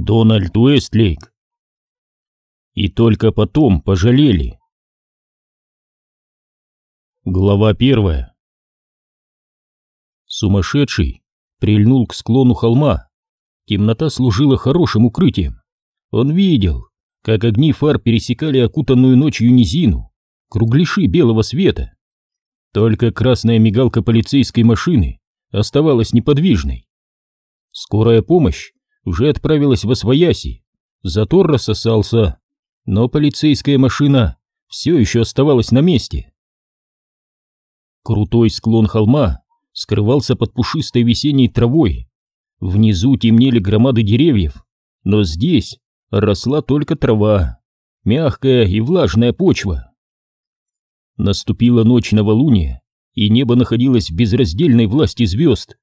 Дональд Уэстлейк. И только потом пожалели. Глава первая. Сумасшедший прильнул к склону холма. Темнота служила хорошим укрытием. Он видел, как огни фар пересекали окутанную ночью низину, кругляши белого света. Только красная мигалка полицейской машины оставалась неподвижной. Скорая помощь уже отправилась во свояси, затор рассосался, но полицейская машина все еще оставалась на месте. Крутой склон холма скрывался под пушистой весенней травой. Внизу темнели громады деревьев, но здесь росла только трава, мягкая и влажная почва. Наступила ночь новолуния, и небо находилось в безраздельной власти звезд.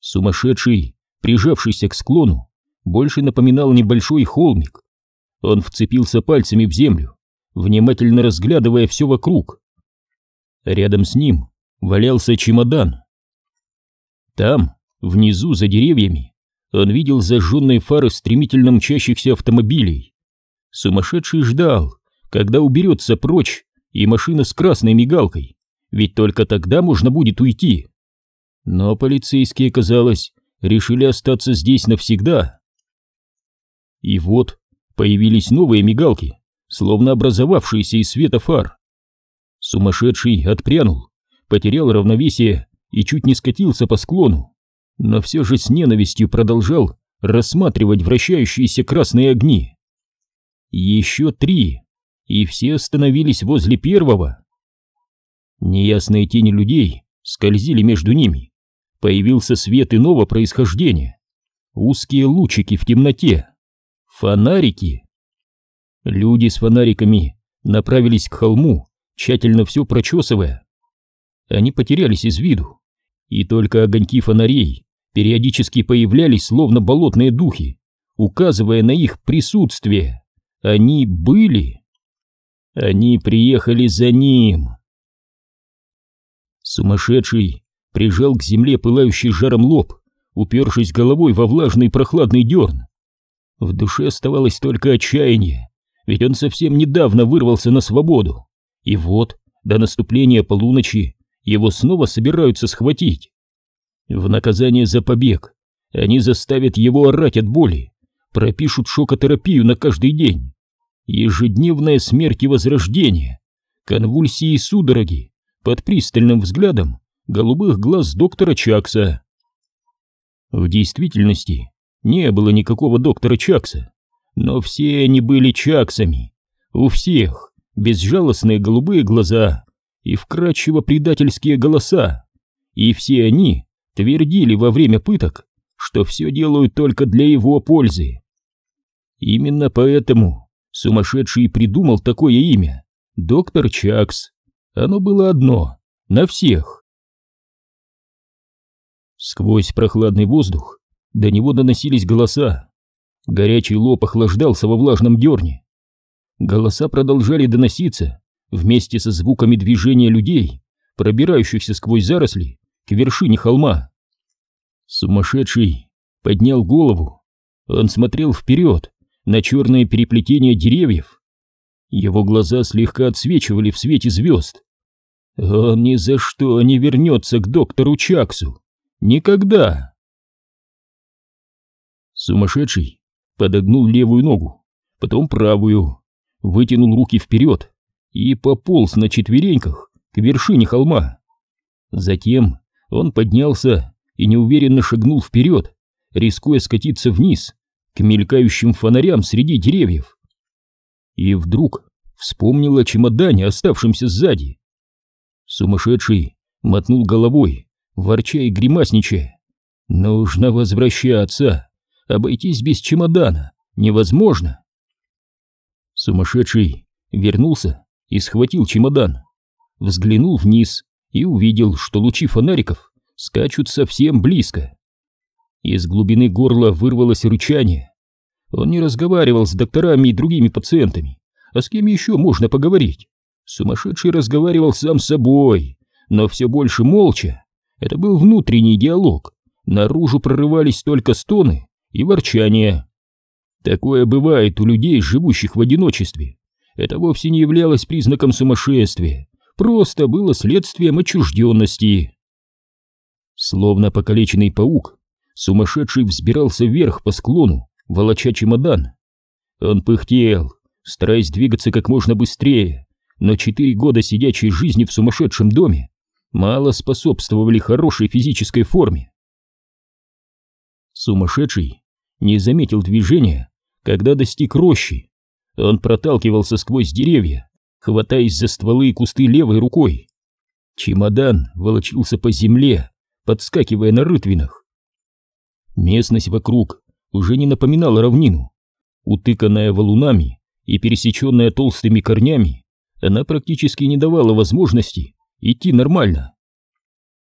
Сумасшедший, прижавшийся к склону, больше напоминал небольшой холмик. Он вцепился пальцами в землю, внимательно разглядывая все вокруг. Рядом с ним валялся чемодан. Там, внизу, за деревьями, он видел зажженные фары стремительно мчащихся автомобилей. Сумасшедший ждал, когда уберется прочь и машина с красной мигалкой, ведь только тогда можно будет уйти. Но полицейские, казалось, решили остаться здесь навсегда. И вот появились новые мигалки, словно образовавшиеся из света фар. Сумасшедший отпрянул, потерял равновесие и чуть не скатился по склону, но все же с ненавистью продолжал рассматривать вращающиеся красные огни. Еще три, и все остановились возле первого. Неясные тени людей скользили между ними, появился свет иного происхождения. Узкие лучики в темноте. Фонарики. Люди с фонариками направились к холму, тщательно все прочесывая. Они потерялись из виду, и только огоньки фонарей периодически появлялись, словно болотные духи, указывая на их присутствие. Они были. Они приехали за ним. Сумасшедший прижал к земле пылающий жаром лоб, упершись головой во влажный прохладный дерн. В душе оставалось только отчаяние, ведь он совсем недавно вырвался на свободу. И вот, до наступления полуночи, его снова собираются схватить. В наказание за побег они заставят его орать от боли, пропишут шокотерапию на каждый день. Ежедневная смерть и возрождение, конвульсии и судороги под пристальным взглядом голубых глаз доктора Чакса. В действительности не было никакого доктора Чакса, но все они были Чаксами. У всех безжалостные голубые глаза и вкрадчиво предательские голоса, и все они твердили во время пыток, что все делают только для его пользы. Именно поэтому сумасшедший придумал такое имя — доктор Чакс. Оно было одно — на всех. Сквозь прохладный воздух до него доносились голоса. Горячий лоб охлаждался во влажном дерне. Голоса продолжали доноситься вместе со звуками движения людей, пробирающихся сквозь заросли к вершине холма. Сумасшедший поднял голову. Он смотрел вперед на черное переплетение деревьев. Его глаза слегка отсвечивали в свете звезд. Он ни за что не вернется к доктору Чаксу. Никогда! Сумасшедший подогнул левую ногу, потом правую, вытянул руки вперед и пополз на четвереньках к вершине холма. Затем он поднялся и неуверенно шагнул вперед, рискуя скатиться вниз к мелькающим фонарям среди деревьев. И вдруг вспомнил о чемодане, оставшемся сзади. Сумасшедший мотнул головой ворча и гримасничая. «Нужно возвращаться. Обойтись без чемодана невозможно». Сумасшедший вернулся и схватил чемодан. Взглянул вниз и увидел, что лучи фонариков скачут совсем близко. Из глубины горла вырвалось рычание. Он не разговаривал с докторами и другими пациентами. А с кем еще можно поговорить? Сумасшедший разговаривал сам с собой, но все больше молча. Это был внутренний диалог. Наружу прорывались только стоны и ворчания. Такое бывает у людей, живущих в одиночестве. Это вовсе не являлось признаком сумасшествия, просто было следствием отчужденности. Словно покалеченный паук, сумасшедший взбирался вверх по склону, волоча чемодан. Он пыхтел, стараясь двигаться как можно быстрее, но четыре года сидячей жизни в сумасшедшем доме мало способствовали хорошей физической форме. Сумасшедший не заметил движения, когда достиг рощи. Он проталкивался сквозь деревья, хватаясь за стволы и кусты левой рукой. Чемодан волочился по земле, подскакивая на рытвинах. Местность вокруг уже не напоминала равнину. Утыканная валунами и пересеченная толстыми корнями, она практически не давала возможности идти нормально.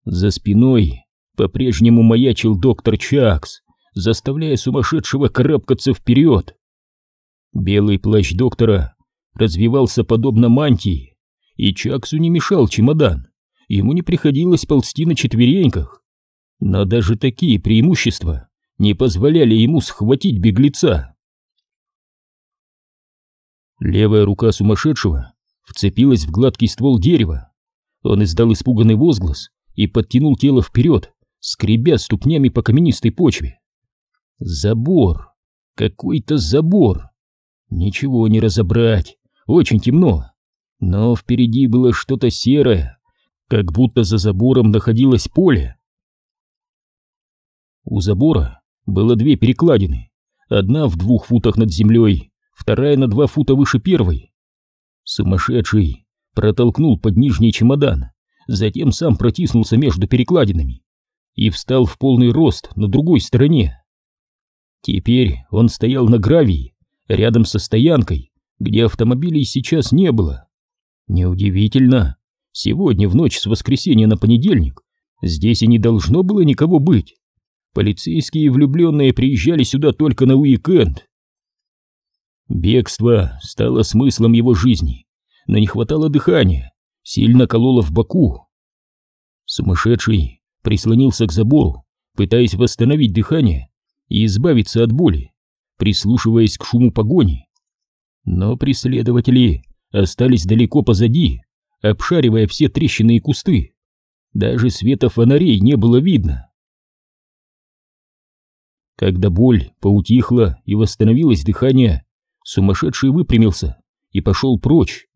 За спиной по-прежнему маячил доктор Чакс, заставляя сумасшедшего карабкаться вперед. Белый плащ доктора развивался подобно мантии, и Чаксу не мешал чемодан, ему не приходилось ползти на четвереньках. Но даже такие преимущества не позволяли ему схватить беглеца. Левая рука сумасшедшего вцепилась в гладкий ствол дерева. Он издал испуганный возглас и подтянул тело вперед, скребя ступнями по каменистой почве. Забор! Какой-то забор! Ничего не разобрать, очень темно. Но впереди было что-то серое, как будто за забором находилось поле. У забора было две перекладины, одна в двух футах над землей, вторая на два фута выше первой. Сумасшедший протолкнул под нижний чемодан, затем сам протиснулся между перекладинами и встал в полный рост на другой стороне. Теперь он стоял на гравии, рядом со стоянкой, где автомобилей сейчас не было. Неудивительно, сегодня в ночь с воскресенья на понедельник здесь и не должно было никого быть. Полицейские и влюбленные приезжали сюда только на уикенд. Бегство стало смыслом его жизни, но не хватало дыхания, сильно кололо в боку. Сумасшедший прислонился к забору, пытаясь восстановить дыхание и избавиться от боли, прислушиваясь к шуму погони. Но преследователи остались далеко позади, обшаривая все трещины и кусты. Даже света фонарей не было видно. Когда боль поутихла и восстановилось дыхание, сумасшедший выпрямился и пошел прочь.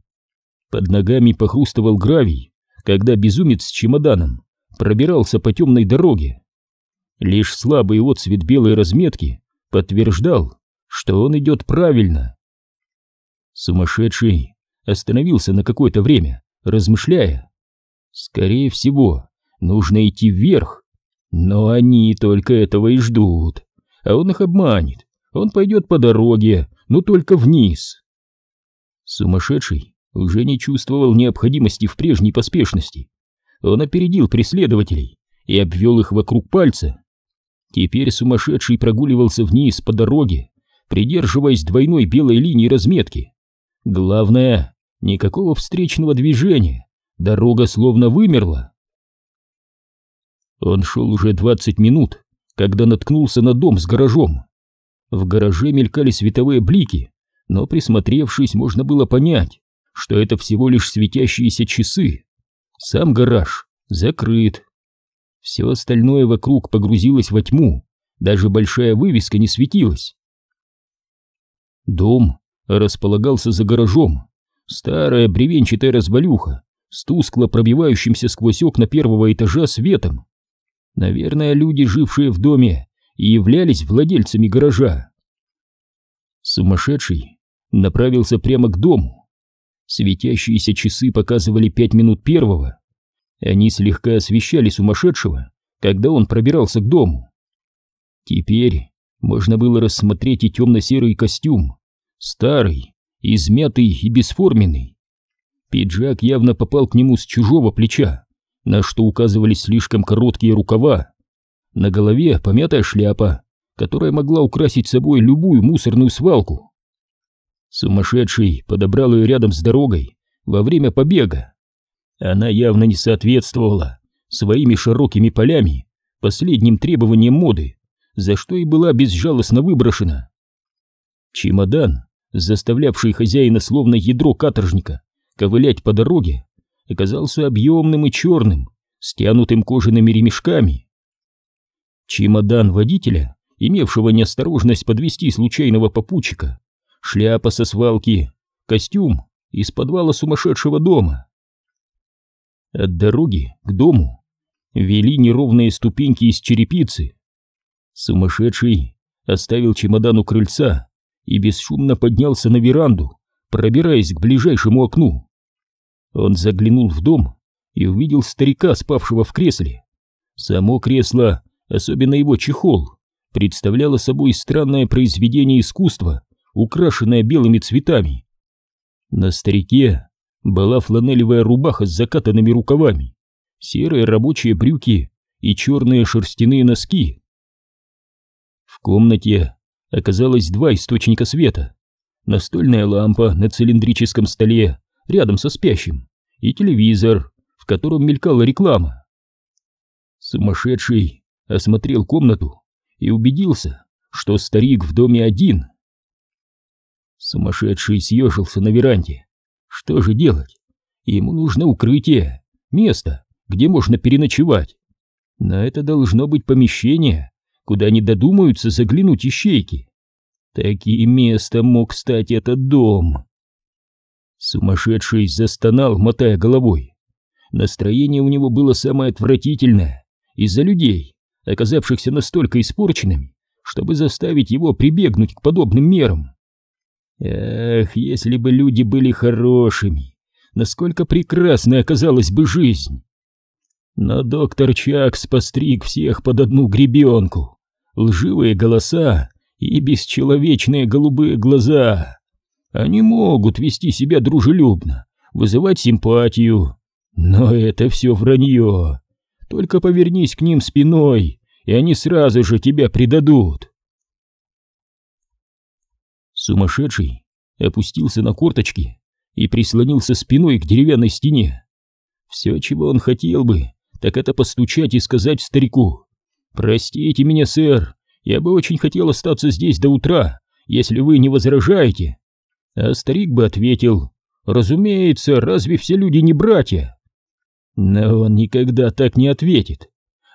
Под ногами похрустывал гравий, когда безумец с чемоданом пробирался по темной дороге. Лишь слабый отсвет белой разметки подтверждал, что он идет правильно. Сумасшедший остановился на какое-то время, размышляя. Скорее всего, нужно идти вверх, но они только этого и ждут, а он их обманет. Он пойдет по дороге, но только вниз. Сумасшедший уже не чувствовал необходимости в прежней поспешности. Он опередил преследователей и обвел их вокруг пальца. Теперь сумасшедший прогуливался вниз по дороге, придерживаясь двойной белой линии разметки. Главное, никакого встречного движения, дорога словно вымерла. Он шел уже двадцать минут, когда наткнулся на дом с гаражом. В гараже мелькали световые блики, но присмотревшись, можно было понять, что это всего лишь светящиеся часы. Сам гараж закрыт. Все остальное вокруг погрузилось во тьму, даже большая вывеска не светилась. Дом располагался за гаражом, старая бревенчатая развалюха с тускло пробивающимся сквозь окна первого этажа светом. Наверное, люди, жившие в доме, и являлись владельцами гаража. Сумасшедший направился прямо к дому. Светящиеся часы показывали пять минут первого, они слегка освещали сумасшедшего, когда он пробирался к дому. Теперь можно было рассмотреть и темно-серый костюм, старый, измятый и бесформенный. Пиджак явно попал к нему с чужого плеча, на что указывали слишком короткие рукава. На голове помятая шляпа, которая могла украсить собой любую мусорную свалку. Сумасшедший подобрал ее рядом с дорогой во время побега. Она явно не соответствовала своими широкими полями последним требованиям моды, за что и была безжалостно выброшена. Чемодан, заставлявший хозяина словно ядро каторжника ковылять по дороге, оказался объемным и черным, стянутым кожаными ремешками. Чемодан водителя, имевшего неосторожность подвести случайного попутчика, шляпа со свалки, костюм из подвала сумасшедшего дома. От дороги к дому вели неровные ступеньки из черепицы. Сумасшедший оставил чемодан у крыльца и бесшумно поднялся на веранду, пробираясь к ближайшему окну. Он заглянул в дом и увидел старика, спавшего в кресле. Само кресло, особенно его чехол, представляло собой странное произведение искусства, украшенное белыми цветами. На старике была фланелевая рубаха с закатанными рукавами, серые рабочие брюки и черные шерстяные носки. В комнате оказалось два источника света. Настольная лампа на цилиндрическом столе рядом со спящим и телевизор, в котором мелькала реклама. Сумасшедший осмотрел комнату и убедился, что старик в доме один. Сумасшедший съежился на веранде. Что же делать? Ему нужно укрытие, место, где можно переночевать. Но это должно быть помещение, куда не додумаются заглянуть ищейки. Таким местом мог стать этот дом. Сумасшедший застонал, мотая головой. Настроение у него было самое отвратительное из-за людей, оказавшихся настолько испорченными, чтобы заставить его прибегнуть к подобным мерам. Эх, если бы люди были хорошими, насколько прекрасной оказалась бы жизнь. Но доктор Чакс постриг всех под одну гребенку. Лживые голоса и бесчеловечные голубые глаза. Они могут вести себя дружелюбно, вызывать симпатию. Но это все вранье. Только повернись к ним спиной, и они сразу же тебя предадут. Сумасшедший опустился на корточки и прислонился спиной к деревянной стене. Все, чего он хотел бы, так это постучать и сказать старику «Простите меня, сэр, я бы очень хотел остаться здесь до утра, если вы не возражаете». А старик бы ответил «Разумеется, разве все люди не братья?» Но он никогда так не ответит.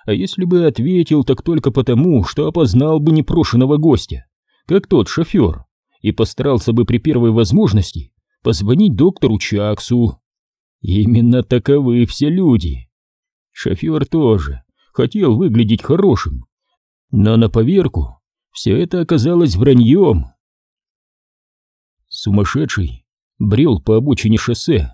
А если бы ответил, так только потому, что опознал бы непрошенного гостя, как тот шофер, и постарался бы при первой возможности позвонить доктору Чаксу. Именно таковы все люди. Шофер тоже хотел выглядеть хорошим, но на поверку все это оказалось враньем. Сумасшедший брел по обочине шоссе.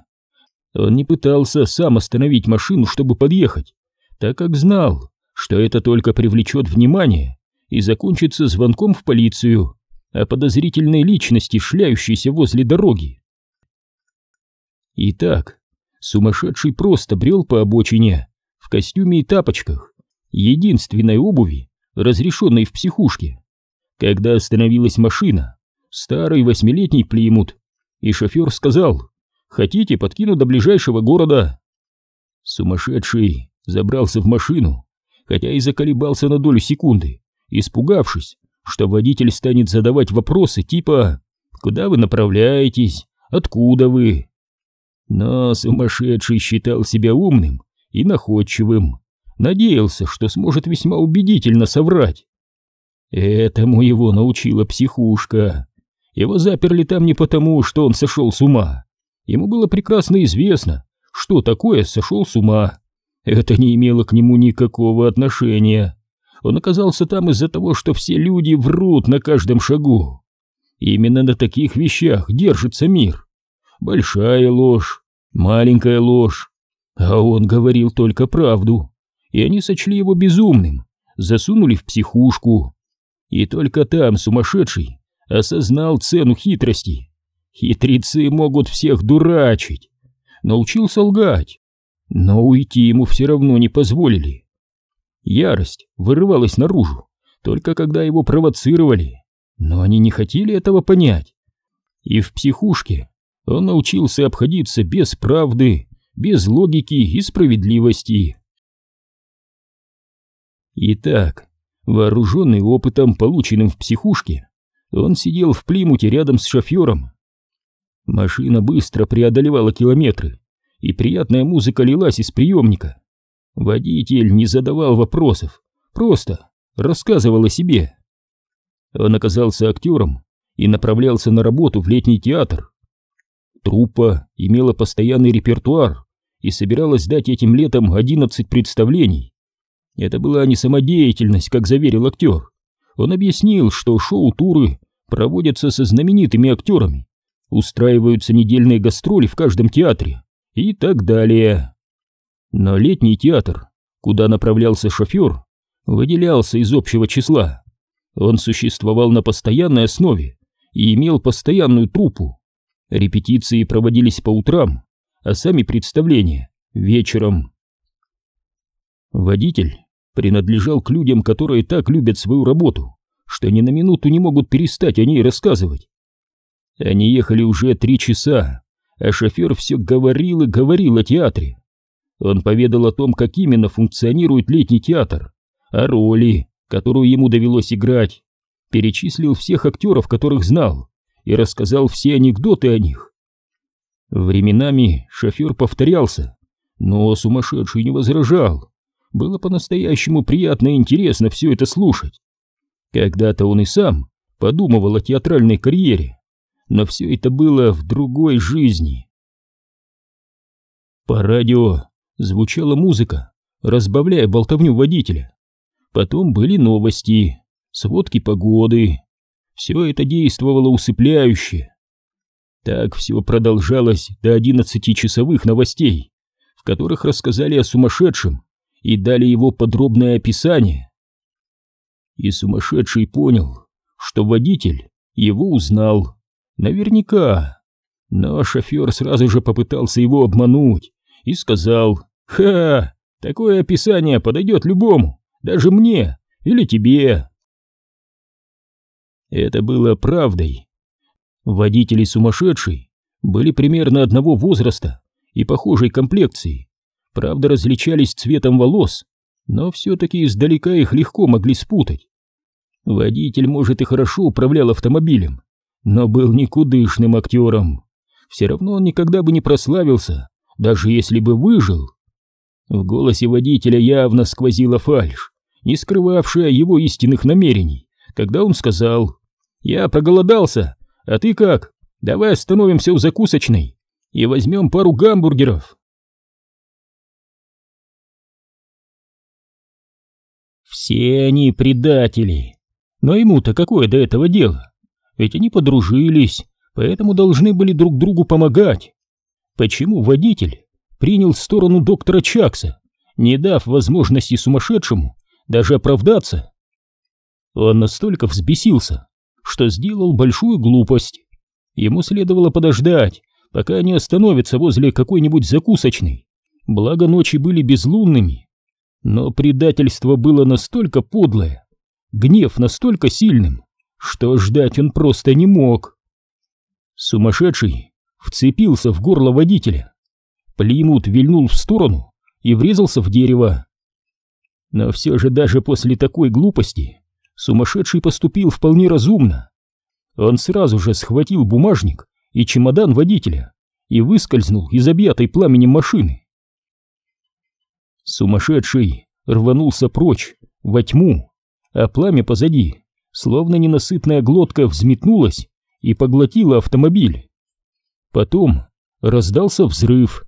Он не пытался сам остановить машину, чтобы подъехать, так как знал, что это только привлечет внимание и закончится звонком в полицию о подозрительной личности, шляющейся возле дороги. Итак, сумасшедший просто брел по обочине в костюме и тапочках, единственной обуви, разрешенной в психушке. Когда остановилась машина, старый восьмилетний плимут, и шофер сказал, «Хотите, подкину до ближайшего города?» Сумасшедший забрался в машину, хотя и заколебался на долю секунды, испугавшись, что водитель станет задавать вопросы типа «Куда вы направляетесь? Откуда вы?» Но сумасшедший считал себя умным и находчивым, надеялся, что сможет весьма убедительно соврать. Этому его научила психушка. Его заперли там не потому, что он сошел с ума. Ему было прекрасно известно, что такое сошел с ума. Это не имело к нему никакого отношения. Он оказался там из-за того, что все люди врут на каждом шагу. Именно на таких вещах держится мир. Большая ложь, маленькая ложь. А он говорил только правду. И они сочли его безумным, засунули в психушку. И только там сумасшедший осознал цену хитрости. Хитрецы могут всех дурачить. Научился лгать. Но уйти ему все равно не позволили. Ярость вырывалась наружу, только когда его провоцировали. Но они не хотели этого понять. И в психушке он научился обходиться без правды, без логики и справедливости. Итак, вооруженный опытом, полученным в психушке, Он сидел в Плимуте рядом с шофером. Машина быстро преодолевала километры, и приятная музыка лилась из приемника. Водитель не задавал вопросов, просто рассказывал о себе. Он оказался актером и направлялся на работу в летний театр. Труппа имела постоянный репертуар и собиралась дать этим летом 11 представлений. Это была не самодеятельность, как заверил актер. Он объяснил, что шоу-туры проводятся со знаменитыми актерами, устраиваются недельные гастроли в каждом театре и так далее. Но летний театр, куда направлялся шофер, выделялся из общего числа. Он существовал на постоянной основе и имел постоянную труппу. Репетиции проводились по утрам, а сами представления — вечером. Водитель принадлежал к людям, которые так любят свою работу, что ни на минуту не могут перестать о ней рассказывать. Они ехали уже три часа, а шофер все говорил и говорил о театре. Он поведал о том, как именно функционирует летний театр, о роли, которую ему довелось играть, перечислил всех актеров, которых знал, и рассказал все анекдоты о них. Временами шофер повторялся, но сумасшедший не возражал. Было по-настоящему приятно и интересно все это слушать. Когда-то он и сам подумывал о театральной карьере, но все это было в другой жизни. По радио звучала музыка, разбавляя болтовню водителя. Потом были новости, сводки погоды. Все это действовало усыпляюще. Так все продолжалось до одиннадцатичасовых новостей, в которых рассказали о сумасшедшем и дали его подробное описание. И сумасшедший понял, что водитель его узнал. Наверняка. Но шофер сразу же попытался его обмануть и сказал, «Ха, такое описание подойдет любому, даже мне или тебе». Это было правдой. Водители сумасшедший были примерно одного возраста и похожей комплекции, правда различались цветом волос, но все-таки издалека их легко могли спутать. Водитель, может, и хорошо управлял автомобилем, но был никудышным актером. Все равно он никогда бы не прославился, даже если бы выжил. В голосе водителя явно сквозила фальшь, не скрывавшая его истинных намерений, когда он сказал «Я проголодался, а ты как? Давай остановимся у закусочной и возьмем пару гамбургеров». Все они предатели. Но ему-то какое до этого дело? Ведь они подружились, поэтому должны были друг другу помогать. Почему водитель принял сторону доктора Чакса, не дав возможности сумасшедшему даже оправдаться. Он настолько взбесился, что сделал большую глупость. Ему следовало подождать, пока они остановятся возле какой-нибудь закусочной, благо ночи были безлунными. Но предательство было настолько подлое, гнев настолько сильным, что ждать он просто не мог. Сумасшедший вцепился в горло водителя, Плимут вильнул в сторону и врезался в дерево. Но все же даже после такой глупости сумасшедший поступил вполне разумно. Он сразу же схватил бумажник и чемодан водителя и выскользнул из объятой пламенем машины. Сумасшедший рванулся прочь, во тьму, а пламя позади, словно ненасытная глотка, взметнулась и поглотила автомобиль. Потом раздался взрыв,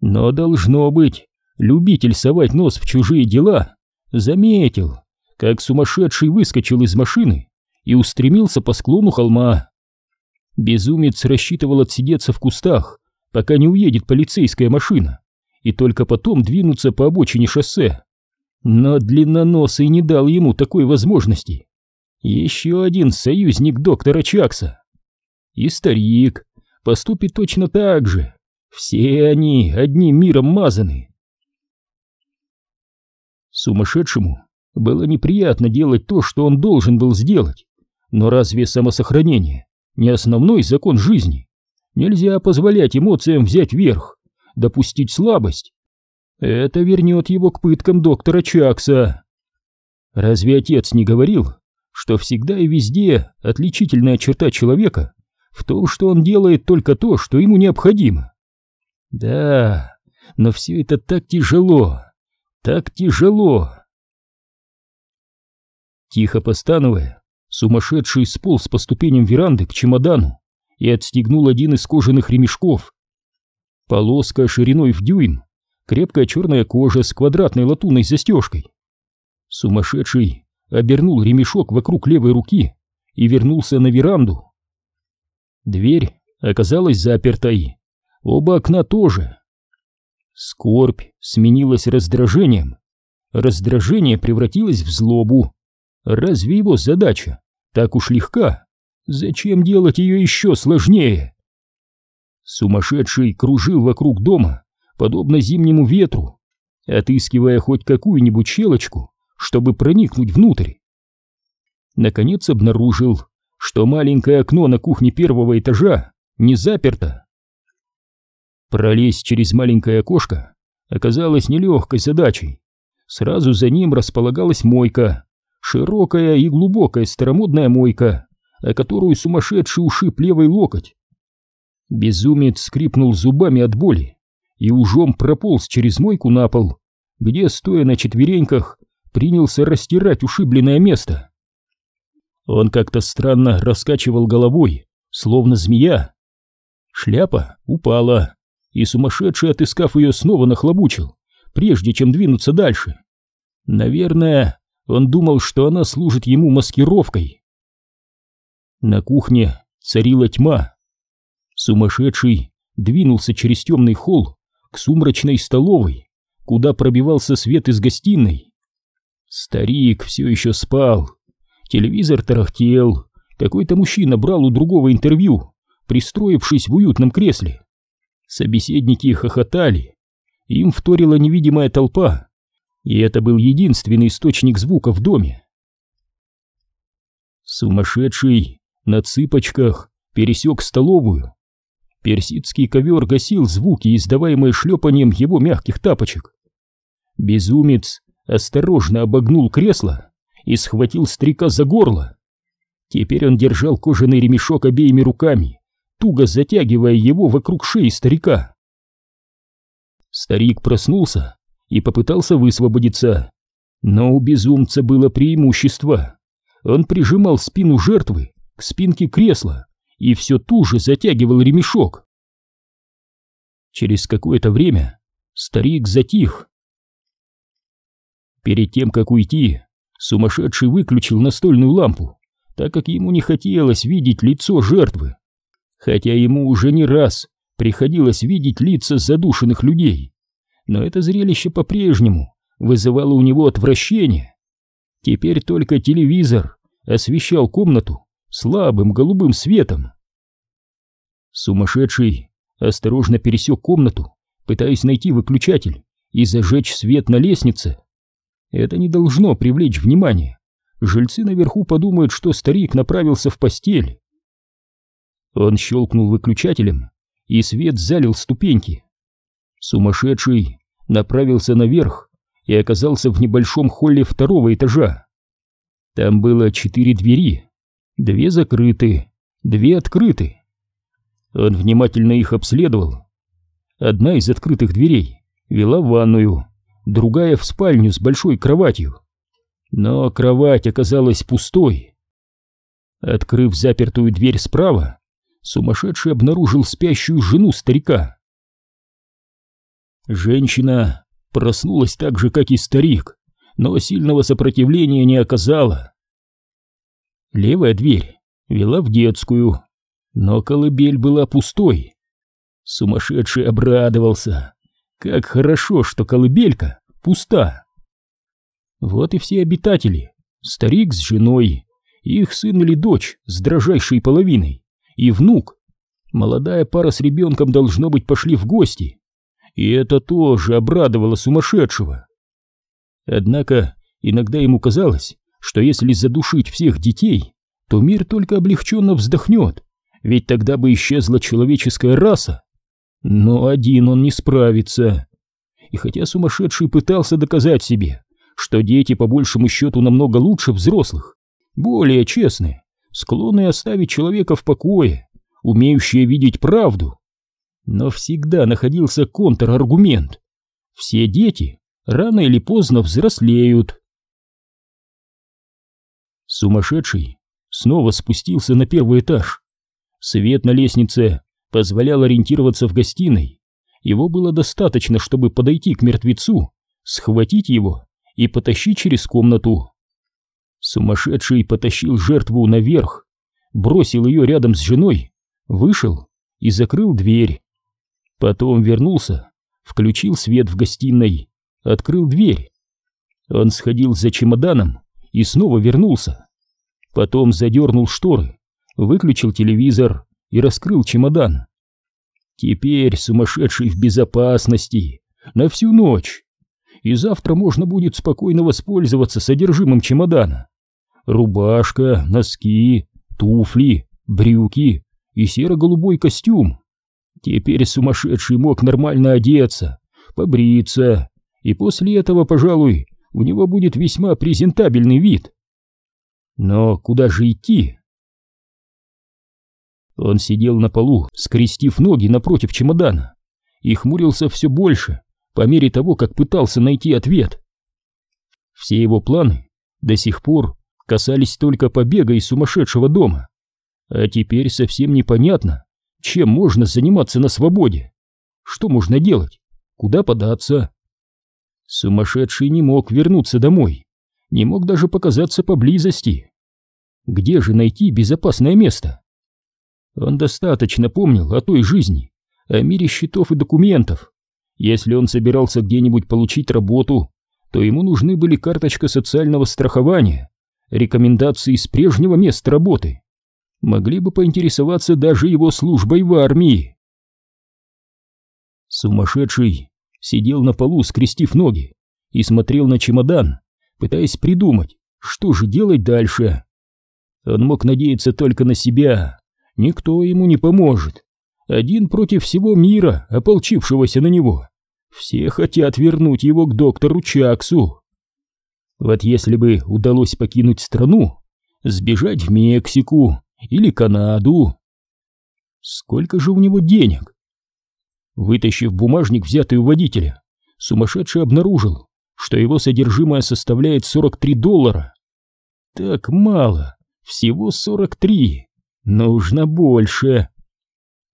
но должно быть, любитель совать нос в чужие дела заметил, как сумасшедший выскочил из машины и устремился по склону холма. Безумец рассчитывал отсидеться в кустах, пока не уедет полицейская машина, и только потом двинуться по обочине шоссе. Но длинноносый не дал ему такой возможности. Еще один союзник доктора Чакса. И старик поступит точно так же. Все они одним миром мазаны. Сумасшедшему было неприятно делать то, что он должен был сделать. Но разве самосохранение не основной закон жизни? Нельзя позволять эмоциям взять верх, допустить слабость. Это вернет его к пыткам доктора Чакса. Разве отец не говорил, что всегда и везде отличительная черта человека в том, что он делает только то, что ему необходимо. Да, но все это так тяжело, так тяжело. Тихо постановая, сумасшедший сполз по ступеням веранды к чемодану и отстегнул один из кожаных ремешков. Полоска шириной в дюйм, крепкая черная кожа с квадратной латунной застежкой. Сумасшедший обернул ремешок вокруг левой руки и вернулся на веранду. Дверь оказалась запертой, оба окна тоже. Скорбь сменилась раздражением, раздражение превратилось в злобу. Разве его задача так уж легка? Зачем делать ее еще сложнее? Сумасшедший кружил вокруг дома, подобно зимнему ветру, отыскивая хоть какую-нибудь щелочку, чтобы проникнуть внутрь. Наконец обнаружил, что маленькое окно на кухне первого этажа не заперто. Пролезть через маленькое окошко оказалось нелегкой задачей. Сразу за ним располагалась мойка, широкая и глубокая старомодная мойка, о которую сумасшедший ушиб левый локоть. Безумец скрипнул зубами от боли и ужом прополз через мойку на пол, где, стоя на четвереньках, принялся растирать ушибленное место. Он как-то странно раскачивал головой, словно змея. Шляпа упала, и сумасшедший, отыскав ее, снова нахлобучил, прежде чем двинуться дальше. Наверное, он думал, что она служит ему маскировкой. На кухне царила тьма. Сумасшедший двинулся через темный холл к сумрачной столовой, куда пробивался свет из гостиной. Старик все еще спал. Телевизор тарахтел. Какой-то мужчина брал у другого интервью, пристроившись в уютном кресле. Собеседники хохотали. Им вторила невидимая толпа, и это был единственный источник звука в доме. Сумасшедший на цыпочках пересек столовую. Персидский ковер гасил звуки, издаваемые шлепанием его мягких тапочек. Безумец осторожно обогнул кресло и схватил старика за горло. Теперь он держал кожаный ремешок обеими руками, туго затягивая его вокруг шеи старика. Старик проснулся и попытался высвободиться, но у безумца было преимущество. Он прижимал спину жертвы к спинке кресла и все туже затягивал ремешок. Через какое-то время старик затих, Перед тем, как уйти, сумасшедший выключил настольную лампу, так как ему не хотелось видеть лицо жертвы. Хотя ему уже не раз приходилось видеть лица задушенных людей. Но это зрелище по-прежнему вызывало у него отвращение. Теперь только телевизор освещал комнату слабым голубым светом. Сумасшедший осторожно пересек комнату, пытаясь найти выключатель и зажечь свет на лестнице. Это не должно привлечь внимание. Жильцы наверху подумают, что старик направился в постель. Он щелкнул выключателем, и свет залил ступеньки. Сумасшедший направился наверх и оказался в небольшом холле второго этажа. Там было четыре двери, две закрыты, две открыты. Он внимательно их обследовал. Одна из открытых дверей вела в ванную, другая в спальню с большой кроватью. Но кровать оказалась пустой. Открыв запертую дверь справа, сумасшедший обнаружил спящую жену старика. Женщина проснулась так же, как и старик, но сильного сопротивления не оказала. Левая дверь вела в детскую, но колыбель была пустой. Сумасшедший обрадовался. Как хорошо, что колыбелька пуста. Вот и все обитатели. Старик с женой, их сын или дочь с дрожайшей половиной, и внук. Молодая пара с ребенком, должно быть, пошли в гости. И это тоже обрадовало сумасшедшего. Однако иногда ему казалось, что если задушить всех детей, то мир только облегченно вздохнет, ведь тогда бы исчезла человеческая раса. Но один он не справится. И хотя сумасшедший пытался доказать себе, что дети по большему счету намного лучше взрослых, более честные, склонные оставить человека в покое, умеющие видеть правду. Но всегда находился контраргумент. Все дети рано или поздно взрослеют. Сумасшедший снова спустился на первый этаж. Свет на лестнице позволял ориентироваться в гостиной. Его было достаточно, чтобы подойти к мертвецу, схватить его и потащить через комнату. Сумасшедший потащил жертву наверх, бросил ее рядом с женой, вышел и закрыл дверь. Потом вернулся, включил свет в гостиной, открыл дверь. Он сходил за чемоданом и снова вернулся. Потом задернул шторы, выключил телевизор и раскрыл чемодан. Теперь сумасшедший в безопасности на всю ночь. И завтра можно будет спокойно воспользоваться содержимым чемодана. Рубашка, носки, туфли, брюки и серо-голубой костюм. Теперь сумасшедший мог нормально одеться, побриться, и после этого, пожалуй, у него будет весьма презентабельный вид. Но куда же идти? Он сидел на полу, скрестив ноги напротив чемодана, и хмурился все больше, по мере того, как пытался найти ответ. Все его планы до сих пор касались только побега из сумасшедшего дома, а теперь совсем непонятно, чем можно заниматься на свободе, что можно делать, куда податься. Сумасшедший не мог вернуться домой, не мог даже показаться поблизости. Где же найти безопасное место? Он достаточно помнил о той жизни, о мире счетов и документов. Если он собирался где-нибудь получить работу, то ему нужны были карточка социального страхования, рекомендации с прежнего места работы. Могли бы поинтересоваться даже его службой в армии. Сумасшедший сидел на полу, скрестив ноги, и смотрел на чемодан, пытаясь придумать, что же делать дальше. Он мог надеяться только на себя, никто ему не поможет. Один против всего мира, ополчившегося на него. Все хотят вернуть его к доктору Чаксу. Вот если бы удалось покинуть страну, сбежать в Мексику или Канаду. Сколько же у него денег? Вытащив бумажник, взятый у водителя, сумасшедший обнаружил, что его содержимое составляет 43 доллара. Так мало, всего 43. Нужно больше.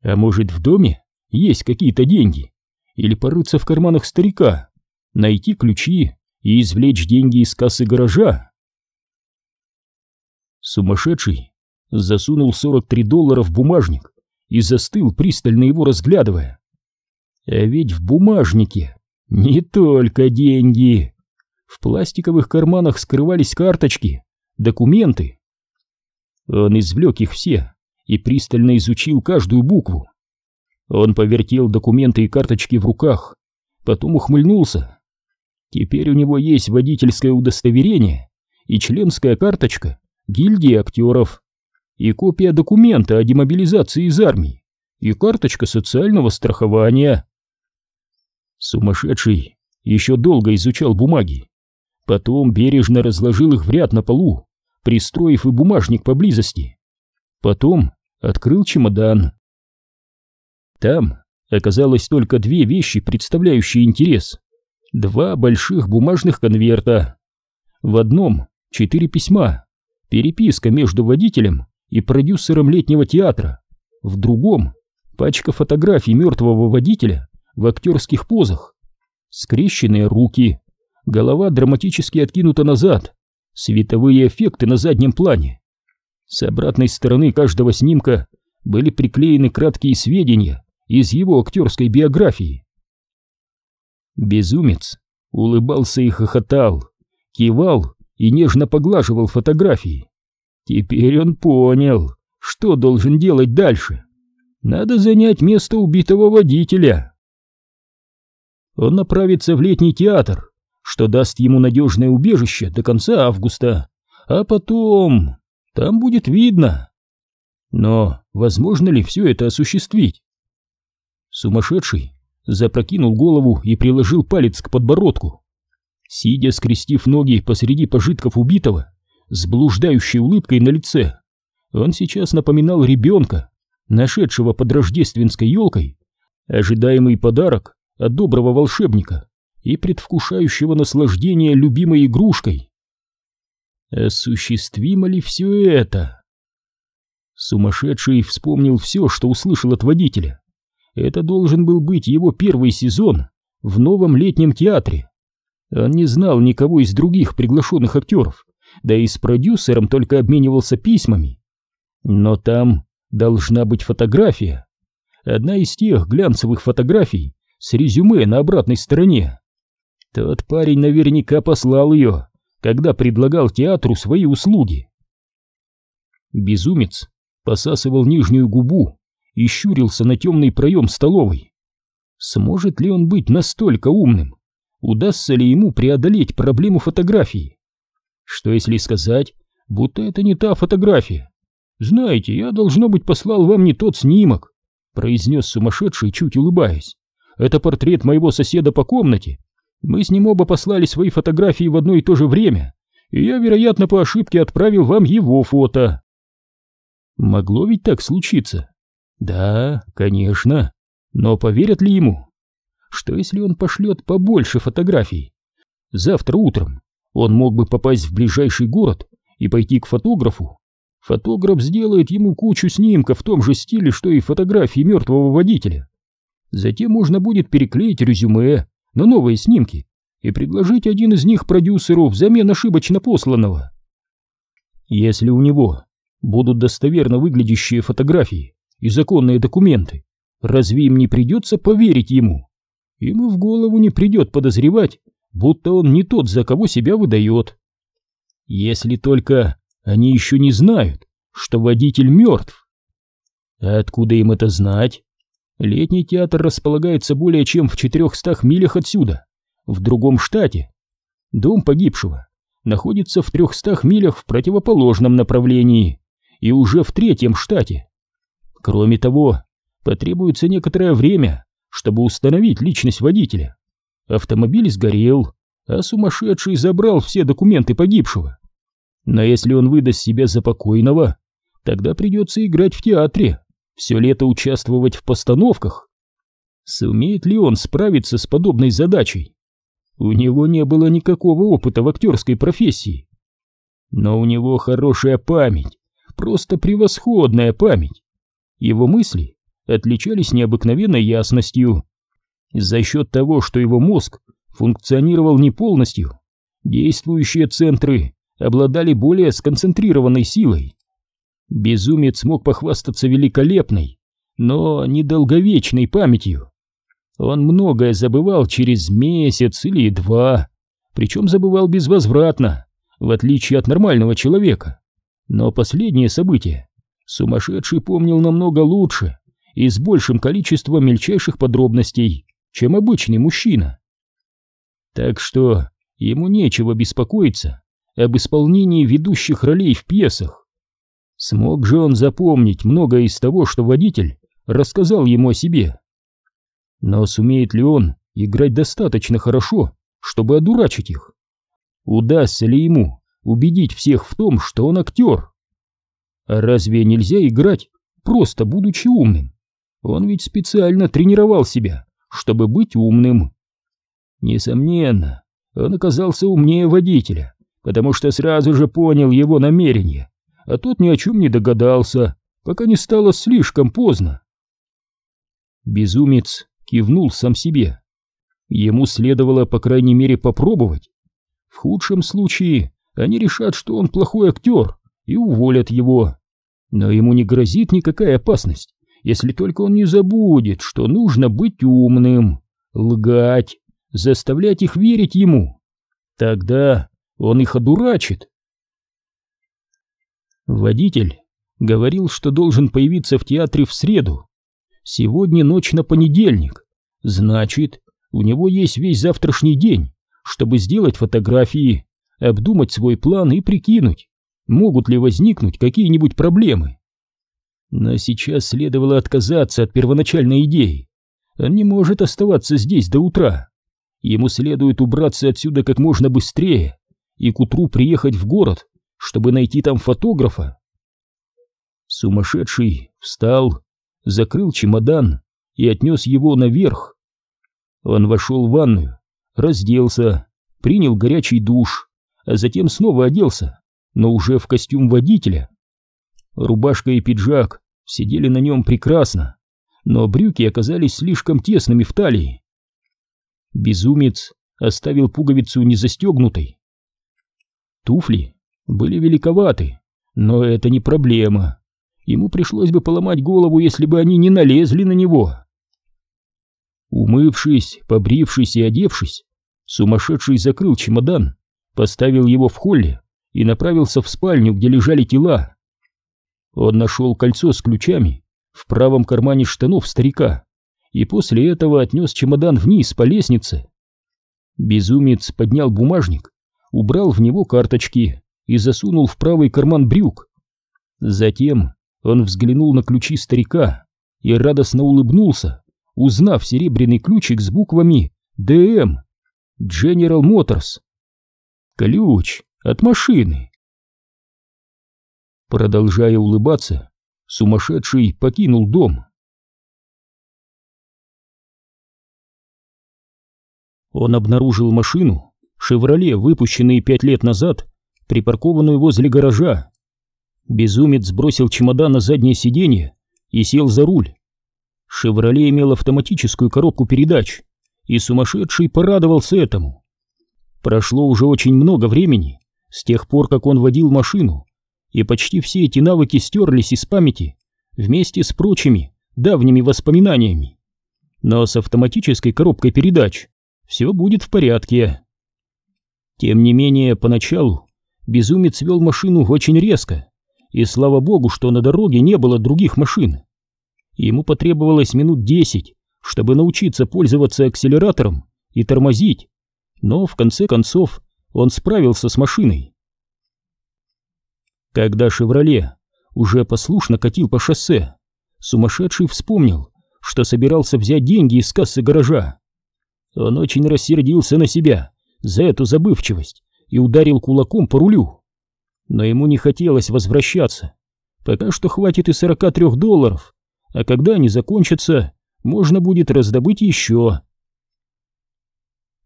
А может в доме есть какие-то деньги? Или порыться в карманах старика, найти ключи и извлечь деньги из кассы гаража? Сумасшедший засунул 43 доллара в бумажник и застыл, пристально его разглядывая. А ведь в бумажнике не только деньги. В пластиковых карманах скрывались карточки, документы. Он извлек их все и пристально изучил каждую букву. Он повертел документы и карточки в руках, потом ухмыльнулся. Теперь у него есть водительское удостоверение и членская карточка гильдии актеров, и копия документа о демобилизации из армии, и карточка социального страхования. Сумасшедший еще долго изучал бумаги, потом бережно разложил их в ряд на полу, пристроив и бумажник поблизости. Потом открыл чемодан. Там оказалось только две вещи, представляющие интерес. Два больших бумажных конверта. В одном четыре письма, переписка между водителем и продюсером летнего театра. В другом пачка фотографий мертвого водителя в актерских позах. Скрещенные руки, голова драматически откинута назад, световые эффекты на заднем плане. С обратной стороны каждого снимка были приклеены краткие сведения из его актерской биографии. Безумец улыбался и хохотал, кивал и нежно поглаживал фотографии. Теперь он понял, что должен делать дальше. Надо занять место убитого водителя. Он направится в летний театр, что даст ему надежное убежище до конца августа, а потом там будет видно. Но возможно ли все это осуществить? Сумасшедший запрокинул голову и приложил палец к подбородку. Сидя, скрестив ноги посреди пожитков убитого, с блуждающей улыбкой на лице. Он сейчас напоминал ребенка, нашедшего под рождественской елкой ожидаемый подарок от доброго волшебника и предвкушающего наслаждение любимой игрушкой. Осуществимо ли все это? Сумасшедший вспомнил все, что услышал от водителя. Это должен был быть его первый сезон в новом летнем театре. Он не знал никого из других приглашенных актеров, да и с продюсером только обменивался письмами. Но там должна быть фотография. Одна из тех глянцевых фотографий с резюме на обратной стороне. Тот парень наверняка послал ее, когда предлагал театру свои услуги. Безумец посасывал нижнюю губу и щурился на темный проем столовой. Сможет ли он быть настолько умным? Удастся ли ему преодолеть проблему фотографии? Что если сказать, будто это не та фотография? Знаете, я, должно быть, послал вам не тот снимок, произнес сумасшедший, чуть улыбаясь. Это портрет моего соседа по комнате. Мы с ним оба послали свои фотографии в одно и то же время, и я, вероятно, по ошибке отправил вам его фото. Могло ведь так случиться? Да, конечно. Но поверят ли ему? Что если он пошлет побольше фотографий? Завтра утром он мог бы попасть в ближайший город и пойти к фотографу. Фотограф сделает ему кучу снимков в том же стиле, что и фотографии мертвого водителя. Затем можно будет переклеить резюме на новые снимки и предложить один из них продюсеру взамен ошибочно посланного. Если у него будут достоверно выглядящие фотографии и законные документы, разве им не придется поверить ему? И в голову не придет подозревать, будто он не тот, за кого себя выдает. Если только они еще не знают, что водитель мертв. А откуда им это знать? Летний театр располагается более чем в 400 милях отсюда, в другом штате. Дом погибшего находится в 300 милях в противоположном направлении и уже в третьем штате. Кроме того, потребуется некоторое время, чтобы установить личность водителя. Автомобиль сгорел, а сумасшедший забрал все документы погибшего. Но если он выдаст себя за покойного, тогда придется играть в театре все лето участвовать в постановках? Сумеет ли он справиться с подобной задачей? У него не было никакого опыта в актерской профессии. Но у него хорошая память, просто превосходная память. Его мысли отличались необыкновенной ясностью. За счет того, что его мозг функционировал не полностью, действующие центры обладали более сконцентрированной силой. Безумец мог похвастаться великолепной, но недолговечной памятью. Он многое забывал через месяц или два, причем забывал безвозвратно, в отличие от нормального человека. Но последнее событие сумасшедший помнил намного лучше и с большим количеством мельчайших подробностей, чем обычный мужчина. Так что ему нечего беспокоиться об исполнении ведущих ролей в пьесах. Смог же он запомнить многое из того, что водитель рассказал ему о себе. Но сумеет ли он играть достаточно хорошо, чтобы одурачить их? Удастся ли ему убедить всех в том, что он актер? А разве нельзя играть, просто будучи умным? Он ведь специально тренировал себя, чтобы быть умным. Несомненно, он оказался умнее водителя, потому что сразу же понял его намерение а тот ни о чем не догадался, пока не стало слишком поздно. Безумец кивнул сам себе. Ему следовало, по крайней мере, попробовать. В худшем случае они решат, что он плохой актер, и уволят его. Но ему не грозит никакая опасность, если только он не забудет, что нужно быть умным, лгать, заставлять их верить ему. Тогда он их одурачит. Водитель говорил, что должен появиться в театре в среду. Сегодня ночь на понедельник. Значит, у него есть весь завтрашний день, чтобы сделать фотографии, обдумать свой план и прикинуть, могут ли возникнуть какие-нибудь проблемы. Но сейчас следовало отказаться от первоначальной идеи. Он не может оставаться здесь до утра. Ему следует убраться отсюда как можно быстрее и к утру приехать в город, чтобы найти там фотографа. Сумасшедший встал, закрыл чемодан и отнес его наверх. Он вошел в ванную, разделся, принял горячий душ, а затем снова оделся, но уже в костюм водителя. Рубашка и пиджак сидели на нем прекрасно, но брюки оказались слишком тесными в талии. Безумец оставил пуговицу незастегнутой. Туфли были великоваты, но это не проблема. Ему пришлось бы поломать голову, если бы они не налезли на него. Умывшись, побрившись и одевшись, сумасшедший закрыл чемодан, поставил его в холле и направился в спальню, где лежали тела. Он нашел кольцо с ключами в правом кармане штанов старика и после этого отнес чемодан вниз по лестнице. Безумец поднял бумажник, убрал в него карточки и засунул в правый карман брюк. Затем он взглянул на ключи старика и радостно улыбнулся, узнав серебряный ключик с буквами «ДМ» General Motors. Ключ от машины. Продолжая улыбаться, сумасшедший покинул дом. Он обнаружил машину «Шевроле», выпущенную пять лет назад, припаркованную возле гаража. Безумец сбросил чемодан на заднее сиденье и сел за руль. «Шевроле» имел автоматическую коробку передач, и сумасшедший порадовался этому. Прошло уже очень много времени с тех пор, как он водил машину, и почти все эти навыки стерлись из памяти вместе с прочими давними воспоминаниями. Но с автоматической коробкой передач все будет в порядке. Тем не менее, поначалу безумец вел машину очень резко, и слава богу, что на дороге не было других машин. Ему потребовалось минут десять, чтобы научиться пользоваться акселератором и тормозить, но в конце концов он справился с машиной. Когда «Шевроле» уже послушно катил по шоссе, сумасшедший вспомнил, что собирался взять деньги из кассы гаража. Он очень рассердился на себя за эту забывчивость и ударил кулаком по рулю. Но ему не хотелось возвращаться. Пока что хватит и 43 долларов, а когда они закончатся, можно будет раздобыть еще.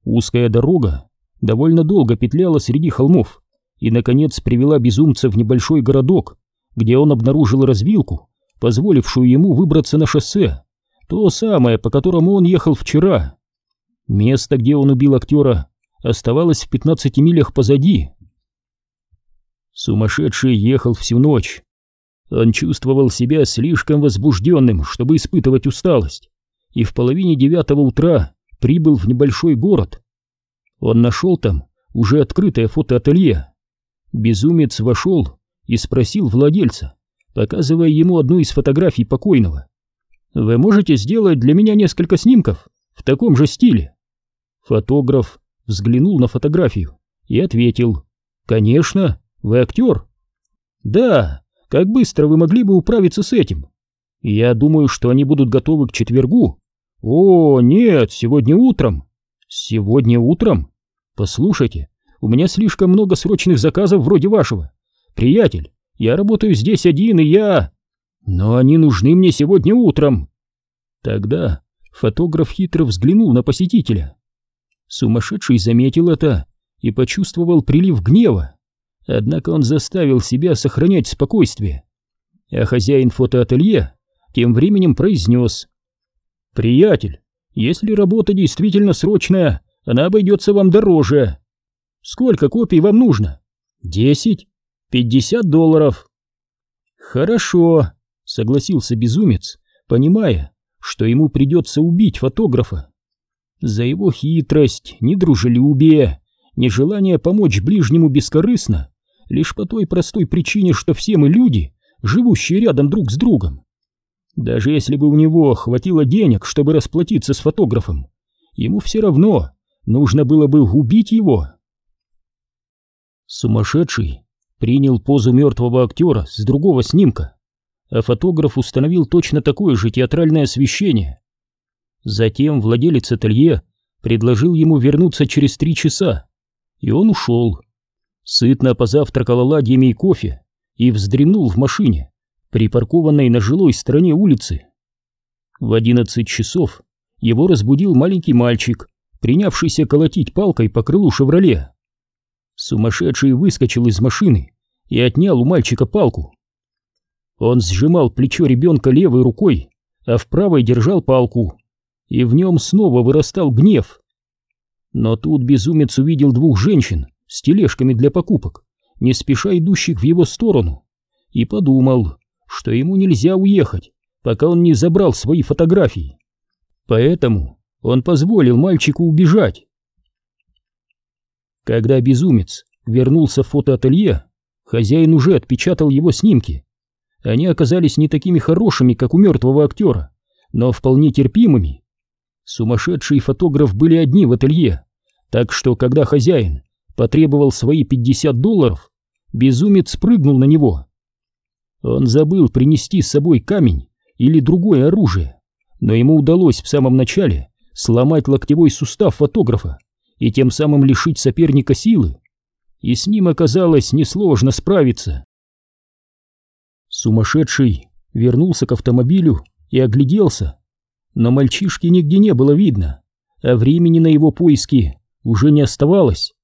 Узкая дорога довольно долго петляла среди холмов и, наконец, привела безумца в небольшой городок, где он обнаружил развилку, позволившую ему выбраться на шоссе, то самое, по которому он ехал вчера. Место, где он убил актера, оставалось в 15 милях позади. Сумасшедший ехал всю ночь. Он чувствовал себя слишком возбужденным, чтобы испытывать усталость, и в половине девятого утра прибыл в небольшой город. Он нашел там уже открытое фотоателье. Безумец вошел и спросил владельца, показывая ему одну из фотографий покойного. «Вы можете сделать для меня несколько снимков в таком же стиле?» Фотограф взглянул на фотографию и ответил. «Конечно, вы актер?» «Да, как быстро вы могли бы управиться с этим?» «Я думаю, что они будут готовы к четвергу». «О, нет, сегодня утром». «Сегодня утром? Послушайте, у меня слишком много срочных заказов вроде вашего. Приятель, я работаю здесь один, и я...» «Но они нужны мне сегодня утром». Тогда фотограф хитро взглянул на посетителя. Сумасшедший заметил это и почувствовал прилив гнева. Однако он заставил себя сохранять спокойствие. А хозяин фотоателье тем временем произнес. «Приятель, если работа действительно срочная, она обойдется вам дороже. Сколько копий вам нужно? Десять? Пятьдесят долларов?» «Хорошо», — согласился безумец, понимая, что ему придется убить фотографа. За его хитрость, недружелюбие, нежелание помочь ближнему бескорыстно, лишь по той простой причине, что все мы люди, живущие рядом друг с другом. Даже если бы у него хватило денег, чтобы расплатиться с фотографом, ему все равно нужно было бы убить его. Сумасшедший принял позу мертвого актера с другого снимка, а фотограф установил точно такое же театральное освещение. Затем владелец ателье предложил ему вернуться через три часа, и он ушел. Сытно позавтракал оладьями и кофе и вздремнул в машине, припаркованной на жилой стороне улицы. В одиннадцать часов его разбудил маленький мальчик, принявшийся колотить палкой по крылу «Шевроле». Сумасшедший выскочил из машины и отнял у мальчика палку. Он сжимал плечо ребенка левой рукой, а в правой держал палку, и в нем снова вырастал гнев. Но тут безумец увидел двух женщин с тележками для покупок, не спеша идущих в его сторону, и подумал, что ему нельзя уехать, пока он не забрал свои фотографии. Поэтому он позволил мальчику убежать. Когда безумец вернулся в фотоателье, хозяин уже отпечатал его снимки. Они оказались не такими хорошими, как у мертвого актера, но вполне терпимыми. Сумасшедший фотограф были одни в ателье, так что, когда хозяин потребовал свои 50 долларов, безумец спрыгнул на него. Он забыл принести с собой камень или другое оружие, но ему удалось в самом начале сломать локтевой сустав фотографа и тем самым лишить соперника силы, и с ним оказалось несложно справиться. Сумасшедший вернулся к автомобилю и огляделся, но мальчишки нигде не было видно, а времени на его поиски уже не оставалось.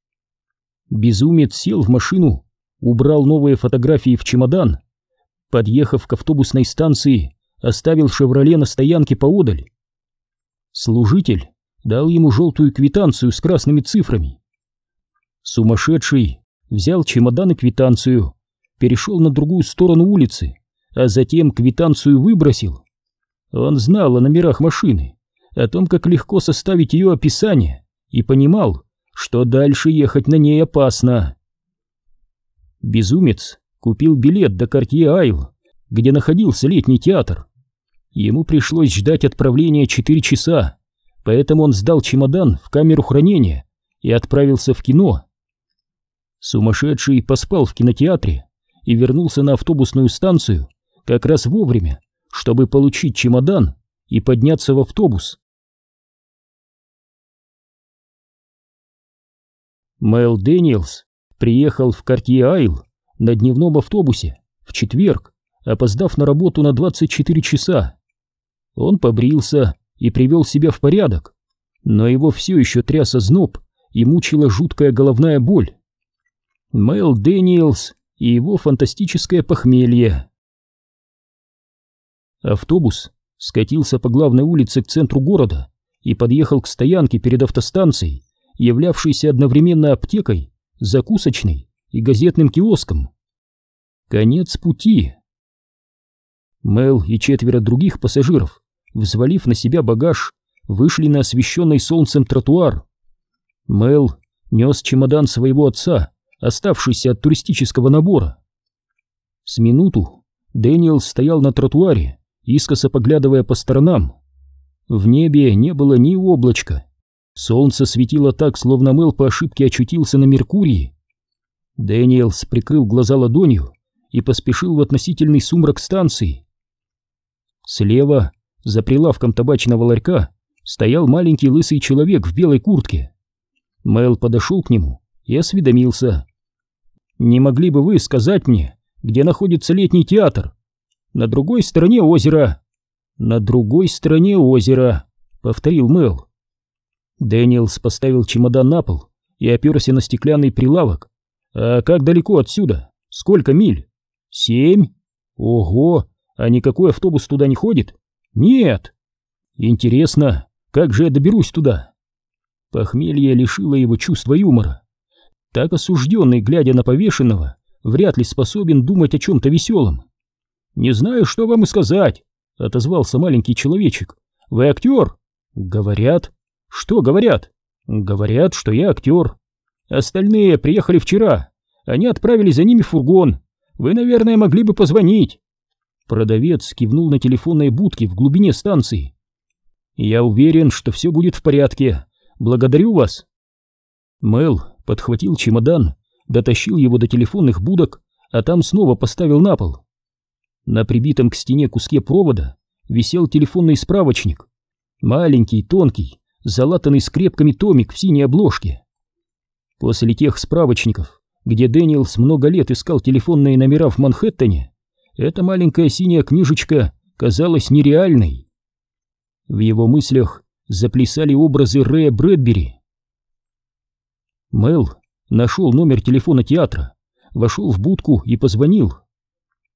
Безумец сел в машину, убрал новые фотографии в чемодан, подъехав к автобусной станции, оставил «Шевроле» на стоянке поодаль. Служитель дал ему желтую квитанцию с красными цифрами. Сумасшедший взял чемодан и квитанцию, перешел на другую сторону улицы, а затем квитанцию выбросил. Он знал о номерах машины, о том, как легко составить ее описание, и понимал, что дальше ехать на ней опасно. Безумец купил билет до Картье Айл, где находился летний театр. Ему пришлось ждать отправления 4 часа, поэтому он сдал чемодан в камеру хранения и отправился в кино. Сумасшедший поспал в кинотеатре и вернулся на автобусную станцию как раз вовремя, чтобы получить чемодан и подняться в автобус. Мэл Дэниелс приехал в Картье-Айл на дневном автобусе в четверг, опоздав на работу на 24 часа. Он побрился и привел себя в порядок, но его все еще тряс озноб и мучила жуткая головная боль. Мэл Дэниелс и его фантастическое похмелье. Автобус скатился по главной улице к центру города и подъехал к стоянке перед автостанцией, являвшейся одновременно аптекой, закусочной и газетным киоском. Конец пути. Мел и четверо других пассажиров, взвалив на себя багаж, вышли на освещенный солнцем тротуар. Мел нес чемодан своего отца, оставшийся от туристического набора. С минуту Дэниел стоял на тротуаре, искоса поглядывая по сторонам. В небе не было ни облачка. Солнце светило так, словно Мел по ошибке очутился на Меркурии. Дэниелс прикрыл глаза ладонью и поспешил в относительный сумрак станции. Слева, за прилавком табачного ларька, стоял маленький лысый человек в белой куртке. Мэл подошел к нему и осведомился. «Не могли бы вы сказать мне, где находится летний театр?» На другой стороне озера. На другой стороне озера, повторил Мэл. Дэниелс поставил чемодан на пол и оперся на стеклянный прилавок. А как далеко отсюда? Сколько миль? Семь? Ого, а никакой автобус туда не ходит? Нет. Интересно, как же я доберусь туда? Похмелье лишило его чувства юмора. Так осужденный, глядя на повешенного, вряд ли способен думать о чем-то веселом. «Не знаю, что вам и сказать», — отозвался маленький человечек. «Вы актер?» «Говорят». «Что говорят?» «Говорят, что я актер. Остальные приехали вчера. Они отправили за ними фургон. Вы, наверное, могли бы позвонить». Продавец кивнул на телефонной будке в глубине станции. «Я уверен, что все будет в порядке. Благодарю вас». Мэл подхватил чемодан, дотащил его до телефонных будок, а там снова поставил на пол. На прибитом к стене куске провода висел телефонный справочник. Маленький, тонкий, залатанный скрепками томик в синей обложке. После тех справочников где Дэниелс много лет искал телефонные номера в Манхэттене, эта маленькая синяя книжечка казалась нереальной. В его мыслях заплясали образы Рэя Брэдбери. Мэл нашел номер телефона театра, вошел в будку и позвонил.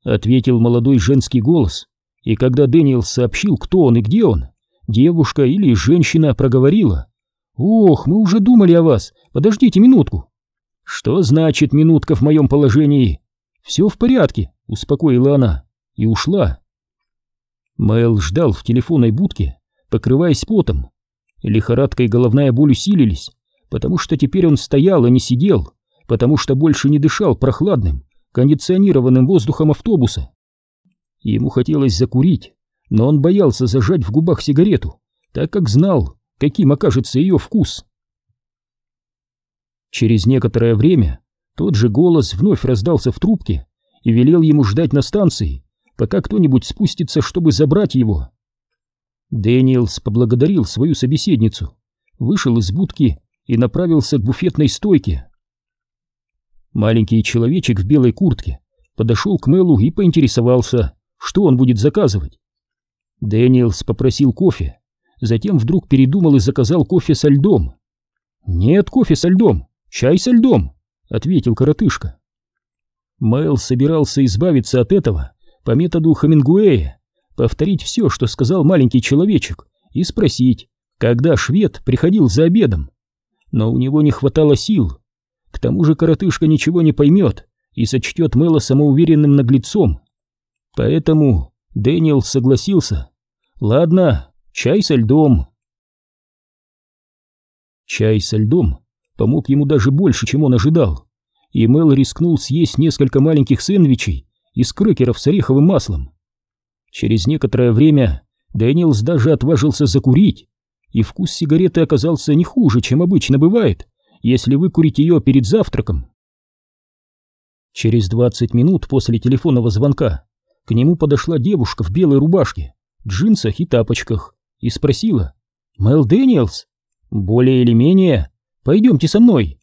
Ответил молодой женский голос, и когда Дэниел сообщил, кто он и где он, девушка или женщина проговорила. «Ох, мы уже думали о вас, подождите минутку». «Что значит минутка в моем положении?» «Все в порядке», — успокоила она и ушла. Мэл ждал в телефонной будке, покрываясь потом. Лихорадка и головная боль усилились, потому что теперь он стоял, а не сидел, потому что больше не дышал прохладным, кондиционированным воздухом автобуса. Ему хотелось закурить, но он боялся зажать в губах сигарету, так как знал, каким окажется ее вкус. Через некоторое время тот же голос вновь раздался в трубке и велел ему ждать на станции, пока кто-нибудь спустится, чтобы забрать его. Дэниелс поблагодарил свою собеседницу, вышел из будки и направился к буфетной стойке. Маленький человечек в белой куртке подошел к Мэлу и поинтересовался, что он будет заказывать. Дэниелс попросил кофе, затем вдруг передумал и заказал кофе со льдом. «Нет кофе со льдом, чай со льдом», — ответил коротышка. Мэл собирался избавиться от этого по методу Хамингуэя, повторить все, что сказал маленький человечек, и спросить, когда швед приходил за обедом. Но у него не хватало сил. К тому же коротышка ничего не поймет и сочтет Мэла самоуверенным наглецом. Поэтому Дэниел согласился. «Ладно, чай со льдом». Чай со льдом помог ему даже больше, чем он ожидал, и Мэл рискнул съесть несколько маленьких сэндвичей из крекеров с ореховым маслом. Через некоторое время Дэниелс даже отважился закурить, и вкус сигареты оказался не хуже, чем обычно бывает, если выкурить ее перед завтраком. Через 20 минут после телефонного звонка к нему подошла девушка в белой рубашке, джинсах и тапочках и спросила «Мэл Дэниелс? Более или менее? Пойдемте со мной».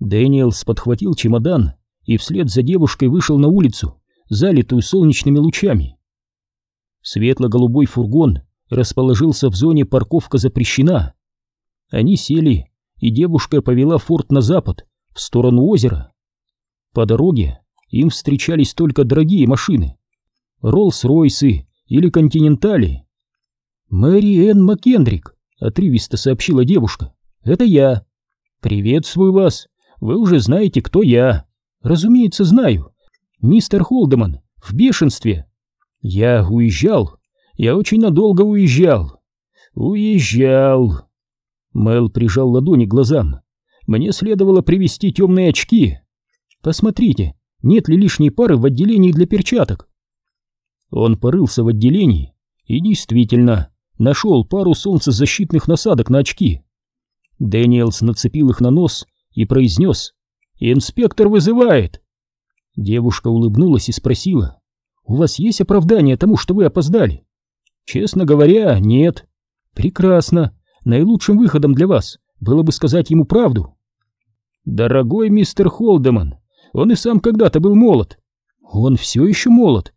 Дэниелс подхватил чемодан и вслед за девушкой вышел на улицу, залитую солнечными лучами. Светло-голубой фургон расположился в зоне «Парковка запрещена». Они сели, и девушка повела форд на запад, в сторону озера. По дороге им встречались только дорогие машины. Роллс-Ройсы или Континентали. «Мэри Энн Маккендрик», — отрывисто сообщила девушка. «Это я». «Приветствую вас. Вы уже знаете, кто я». «Разумеется, знаю. Мистер Холдеман в бешенстве». «Я уезжал. Я очень надолго уезжал». «Уезжал». Мэл прижал ладони к глазам. «Мне следовало привезти темные очки. Посмотрите, нет ли лишней пары в отделении для перчаток?» Он порылся в отделении и действительно нашел пару солнцезащитных насадок на очки. Дэниелс нацепил их на нос и произнес «Инспектор вызывает!» Девушка улыбнулась и спросила у вас есть оправдание тому, что вы опоздали? Честно говоря, нет. Прекрасно. Наилучшим выходом для вас было бы сказать ему правду. Дорогой мистер Холдеман, он и сам когда-то был молод. Он все еще молод.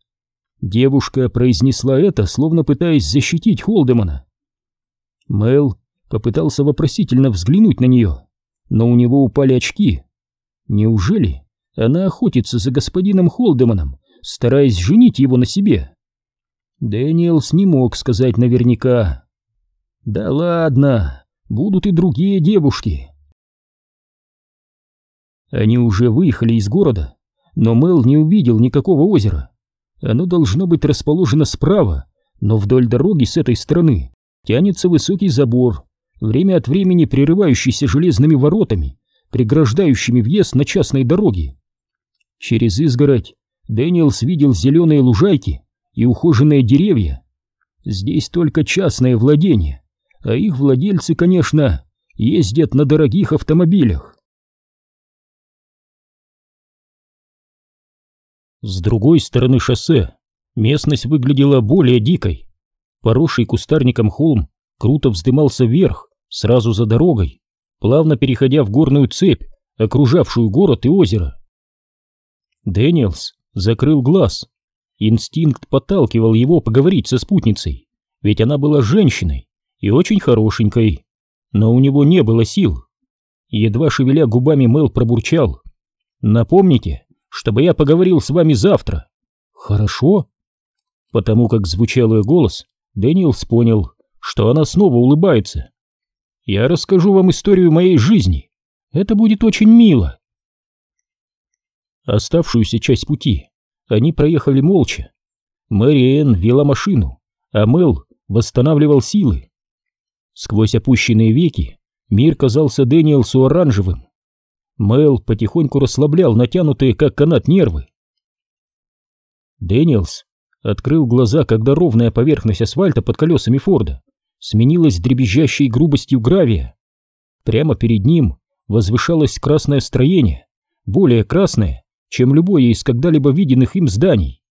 Девушка произнесла это, словно пытаясь защитить Холдемана. Мэл попытался вопросительно взглянуть на нее, но у него упали очки. Неужели она охотится за господином Холдеманом, стараясь женить его на себе. Дэниелс не мог сказать наверняка. Да ладно, будут и другие девушки. Они уже выехали из города, но Мел не увидел никакого озера. Оно должно быть расположено справа, но вдоль дороги с этой стороны тянется высокий забор, время от времени прерывающийся железными воротами, преграждающими въезд на частной дороге. Через изгородь Дэниелс видел зеленые лужайки и ухоженные деревья. Здесь только частное владение, а их владельцы, конечно, ездят на дорогих автомобилях. С другой стороны шоссе местность выглядела более дикой. Поросший кустарником холм круто вздымался вверх, сразу за дорогой, плавно переходя в горную цепь, окружавшую город и озеро. Дэниелс закрыл глаз. Инстинкт подталкивал его поговорить со спутницей, ведь она была женщиной и очень хорошенькой, но у него не было сил. Едва шевеля губами, Мэл пробурчал. «Напомните, чтобы я поговорил с вами завтра». «Хорошо». Потому как звучал ее голос, Дэниелс понял, что она снова улыбается. «Я расскажу вам историю моей жизни. Это будет очень мило». Оставшуюся часть пути они проехали молча. Мэри вела машину, а Мэл восстанавливал силы. Сквозь опущенные веки мир казался Дэниелсу оранжевым. Мэл потихоньку расслаблял натянутые, как канат, нервы. Дэниелс открыл глаза, когда ровная поверхность асфальта под колесами Форда сменилась дребезжащей грубостью гравия. Прямо перед ним возвышалось красное строение, более красное, чем любое из когда-либо виденных им зданий.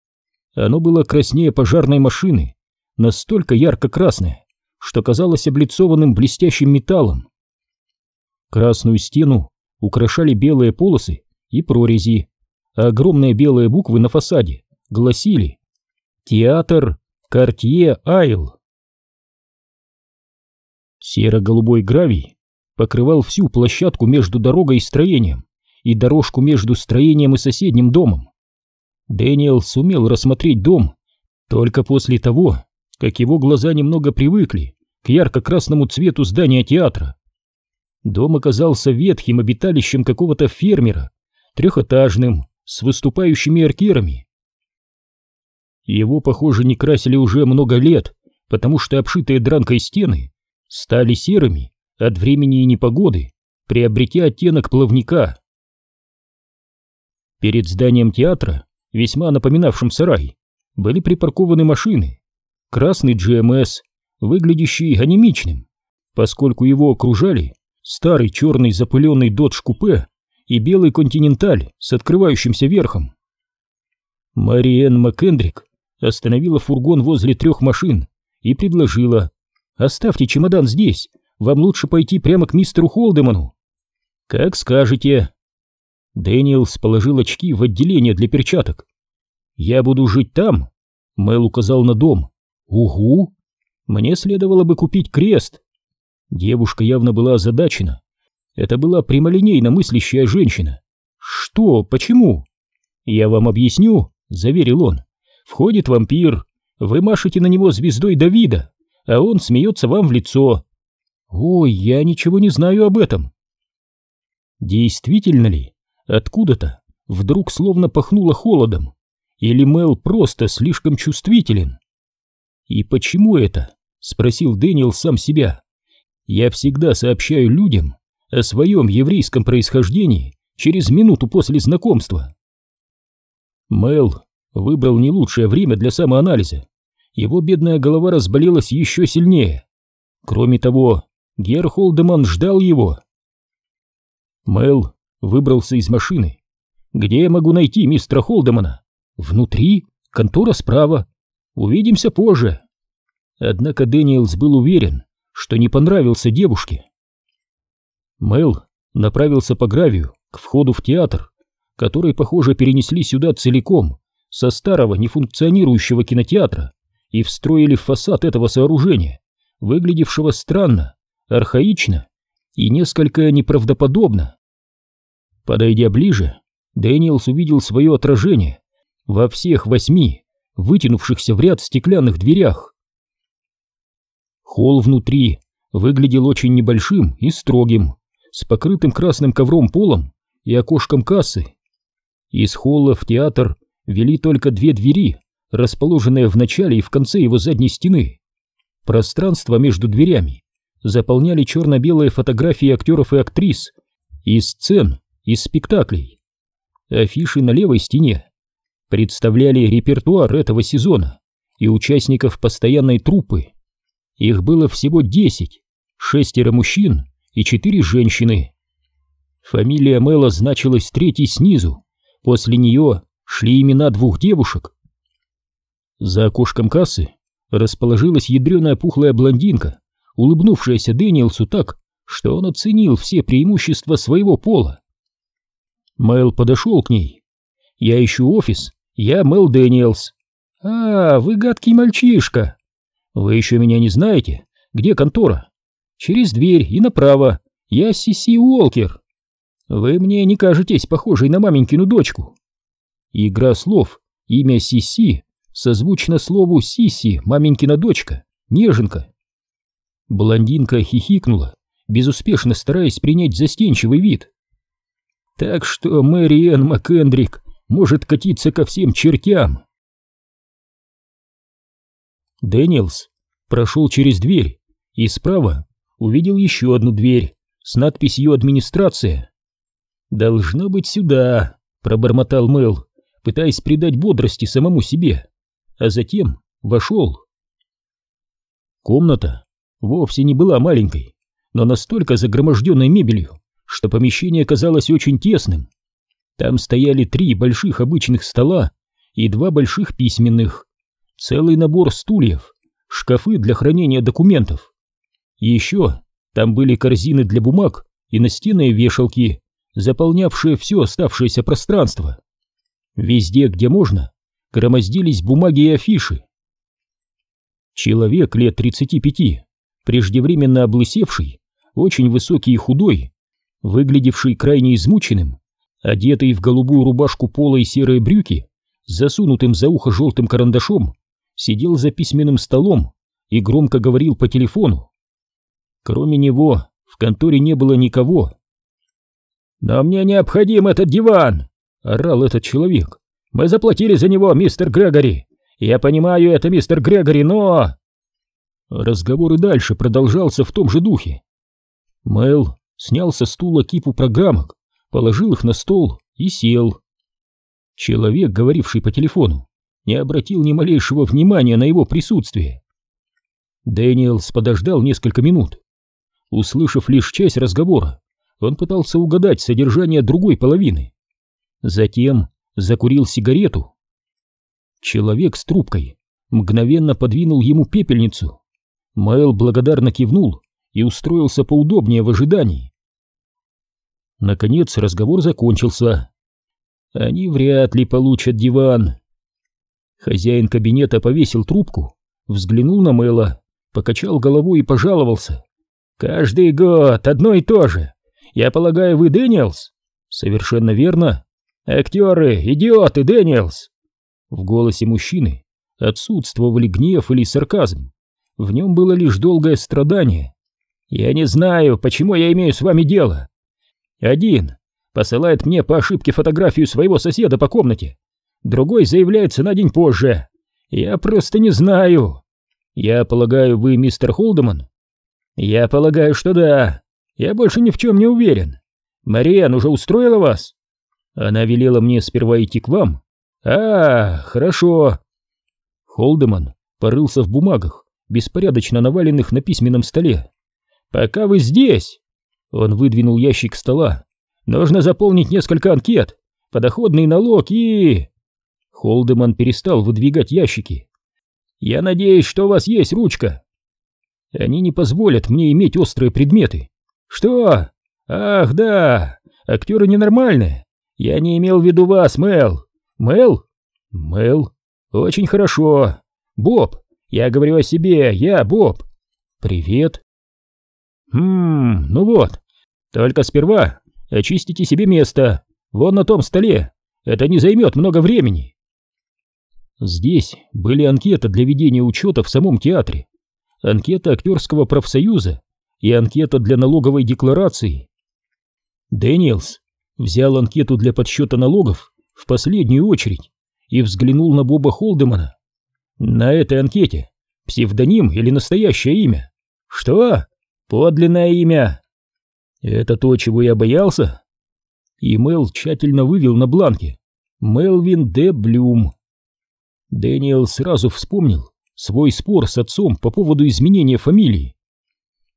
Оно было краснее пожарной машины, настолько ярко-красное, что казалось облицованным блестящим металлом. Красную стену украшали белые полосы и прорези, а огромные белые буквы на фасаде гласили «Театр Картье Айл». Серо-голубой гравий покрывал всю площадку между дорогой и строением и дорожку между строением и соседним домом. Дэниел сумел рассмотреть дом только после того, как его глаза немного привыкли к ярко-красному цвету здания театра. Дом оказался ветхим обиталищем какого-то фермера, трехэтажным, с выступающими аркерами. Его, похоже, не красили уже много лет, потому что обшитые дранкой стены стали серыми от времени и непогоды, приобретя оттенок плавника. Перед зданием театра, весьма напоминавшим сарай, были припаркованы машины. Красный GMS, выглядящий анемичным, поскольку его окружали старый черный запыленный Dodge купе и белый континенталь с открывающимся верхом. Мариэн МакКендрик остановила фургон возле трех машин и предложила «Оставьте чемодан здесь, вам лучше пойти прямо к мистеру Холдеману». «Как скажете», Дэниелс положил очки в отделение для перчаток. «Я буду жить там?» Мэл указал на дом. «Угу! Мне следовало бы купить крест!» Девушка явно была озадачена. Это была прямолинейно мыслящая женщина. «Что? Почему?» «Я вам объясню», — заверил он. «Входит вампир, вы машете на него звездой Давида, а он смеется вам в лицо». «Ой, я ничего не знаю об этом». Действительно ли? Откуда-то вдруг словно пахнуло холодом. Или Мел просто слишком чувствителен? «И почему это?» — спросил Дэниел сам себя. «Я всегда сообщаю людям о своем еврейском происхождении через минуту после знакомства». Мел выбрал не лучшее время для самоанализа. Его бедная голова разболелась еще сильнее. Кроме того, Гер Холдеман ждал его. Мел выбрался из машины. «Где я могу найти мистера Холдемана?» «Внутри, контора справа. Увидимся позже». Однако Дэниелс был уверен, что не понравился девушке. Мэл направился по гравию к входу в театр, который, похоже, перенесли сюда целиком со старого нефункционирующего кинотеатра и встроили в фасад этого сооружения, выглядевшего странно, архаично и несколько неправдоподобно. Подойдя ближе, Дэниелс увидел свое отражение во всех восьми вытянувшихся в ряд стеклянных дверях. Холл внутри выглядел очень небольшим и строгим, с покрытым красным ковром полом и окошком кассы. Из холла в театр вели только две двери, расположенные в начале и в конце его задней стены. Пространство между дверями заполняли черно-белые фотографии актеров и актрис и сцен из спектаклей. Афиши на левой стене представляли репертуар этого сезона и участников постоянной труппы. Их было всего десять, шестеро мужчин и четыре женщины. Фамилия Мэла значилась третьей снизу, после нее шли имена двух девушек. За окошком кассы расположилась ядреная пухлая блондинка, улыбнувшаяся Дэниелсу так, что он оценил все преимущества своего пола. Мэл подошел к ней. «Я ищу офис. Я Мэл Дэниелс». «А, вы гадкий мальчишка. Вы еще меня не знаете? Где контора?» «Через дверь и направо. Я Сиси Уолкер». «Вы мне не кажетесь похожей на маменькину дочку». Игра слов. Имя Сиси созвучно слову Сиси, маменькина дочка, неженка. Блондинка хихикнула, безуспешно стараясь принять застенчивый вид. Так что Мэриэн МакЭндрик может катиться ко всем чертям. Дэниелс прошел через дверь и справа увидел еще одну дверь с надписью «Администрация». «Должно быть сюда», — пробормотал Мэл, пытаясь придать бодрости самому себе, а затем вошел. Комната вовсе не была маленькой, но настолько загроможденной мебелью, что помещение казалось очень тесным. Там стояли три больших обычных стола и два больших письменных, целый набор стульев, шкафы для хранения документов. Еще там были корзины для бумаг и настенные вешалки, заполнявшие все оставшееся пространство. Везде, где можно, громоздились бумаги и афиши. Человек лет 35, преждевременно облысевший, очень высокий и худой, выглядевший крайне измученным, одетый в голубую рубашку пола и серые брюки, засунутым за ухо желтым карандашом, сидел за письменным столом и громко говорил по телефону. Кроме него в конторе не было никого. «Но мне необходим этот диван!» — орал этот человек. «Мы заплатили за него, мистер Грегори! Я понимаю это, мистер Грегори, но...» Разговор и дальше продолжался в том же духе. Мэл снял со стула кипу программок, положил их на стол и сел. Человек, говоривший по телефону, не обратил ни малейшего внимания на его присутствие. Дэниелс подождал несколько минут. Услышав лишь часть разговора, он пытался угадать содержание другой половины. Затем закурил сигарету. Человек с трубкой мгновенно подвинул ему пепельницу. Мэл благодарно кивнул и устроился поудобнее в ожидании. Наконец разговор закончился. Они вряд ли получат диван. Хозяин кабинета повесил трубку, взглянул на Мэла, покачал головой и пожаловался. «Каждый год одно и то же. Я полагаю, вы Дэниелс?» «Совершенно верно. Актеры, идиоты, Дэниелс!» В голосе мужчины отсутствовали гнев или сарказм. В нем было лишь долгое страдание. «Я не знаю, почему я имею с вами дело. Один посылает мне по ошибке фотографию своего соседа по комнате, другой заявляется на день позже. Я просто не знаю. Я полагаю, вы мистер Холдеман? Я полагаю, что да. Я больше ни в чем не уверен. Мариан уже устроила вас? Она велела мне сперва идти к вам. А, хорошо. Холдеман порылся в бумагах, беспорядочно наваленных на письменном столе. Пока вы здесь, он выдвинул ящик стола. Нужно заполнить несколько анкет, подоходный налог и... Холдеман перестал выдвигать ящики. «Я надеюсь, что у вас есть ручка». «Они не позволят мне иметь острые предметы». «Что? Ах, да, актеры ненормальные. Я не имел в виду вас, Мэл». «Мэл?» «Мэл. Очень хорошо. Боб, я говорю о себе, я Боб». «Привет». «Хм, ну вот. Только сперва очистите себе место. Вон на том столе. Это не займет много времени». Здесь были анкеты для ведения учета в самом театре, анкета актерского профсоюза и анкета для налоговой декларации. Дэниелс взял анкету для подсчета налогов в последнюю очередь и взглянул на Боба Холдемана. На этой анкете псевдоним или настоящее имя? Что? Подлинное имя. Это то, чего я боялся? И Мэл тщательно вывел на бланке Мелвин Д. Блюм. Дэниел сразу вспомнил свой спор с отцом по поводу изменения фамилии.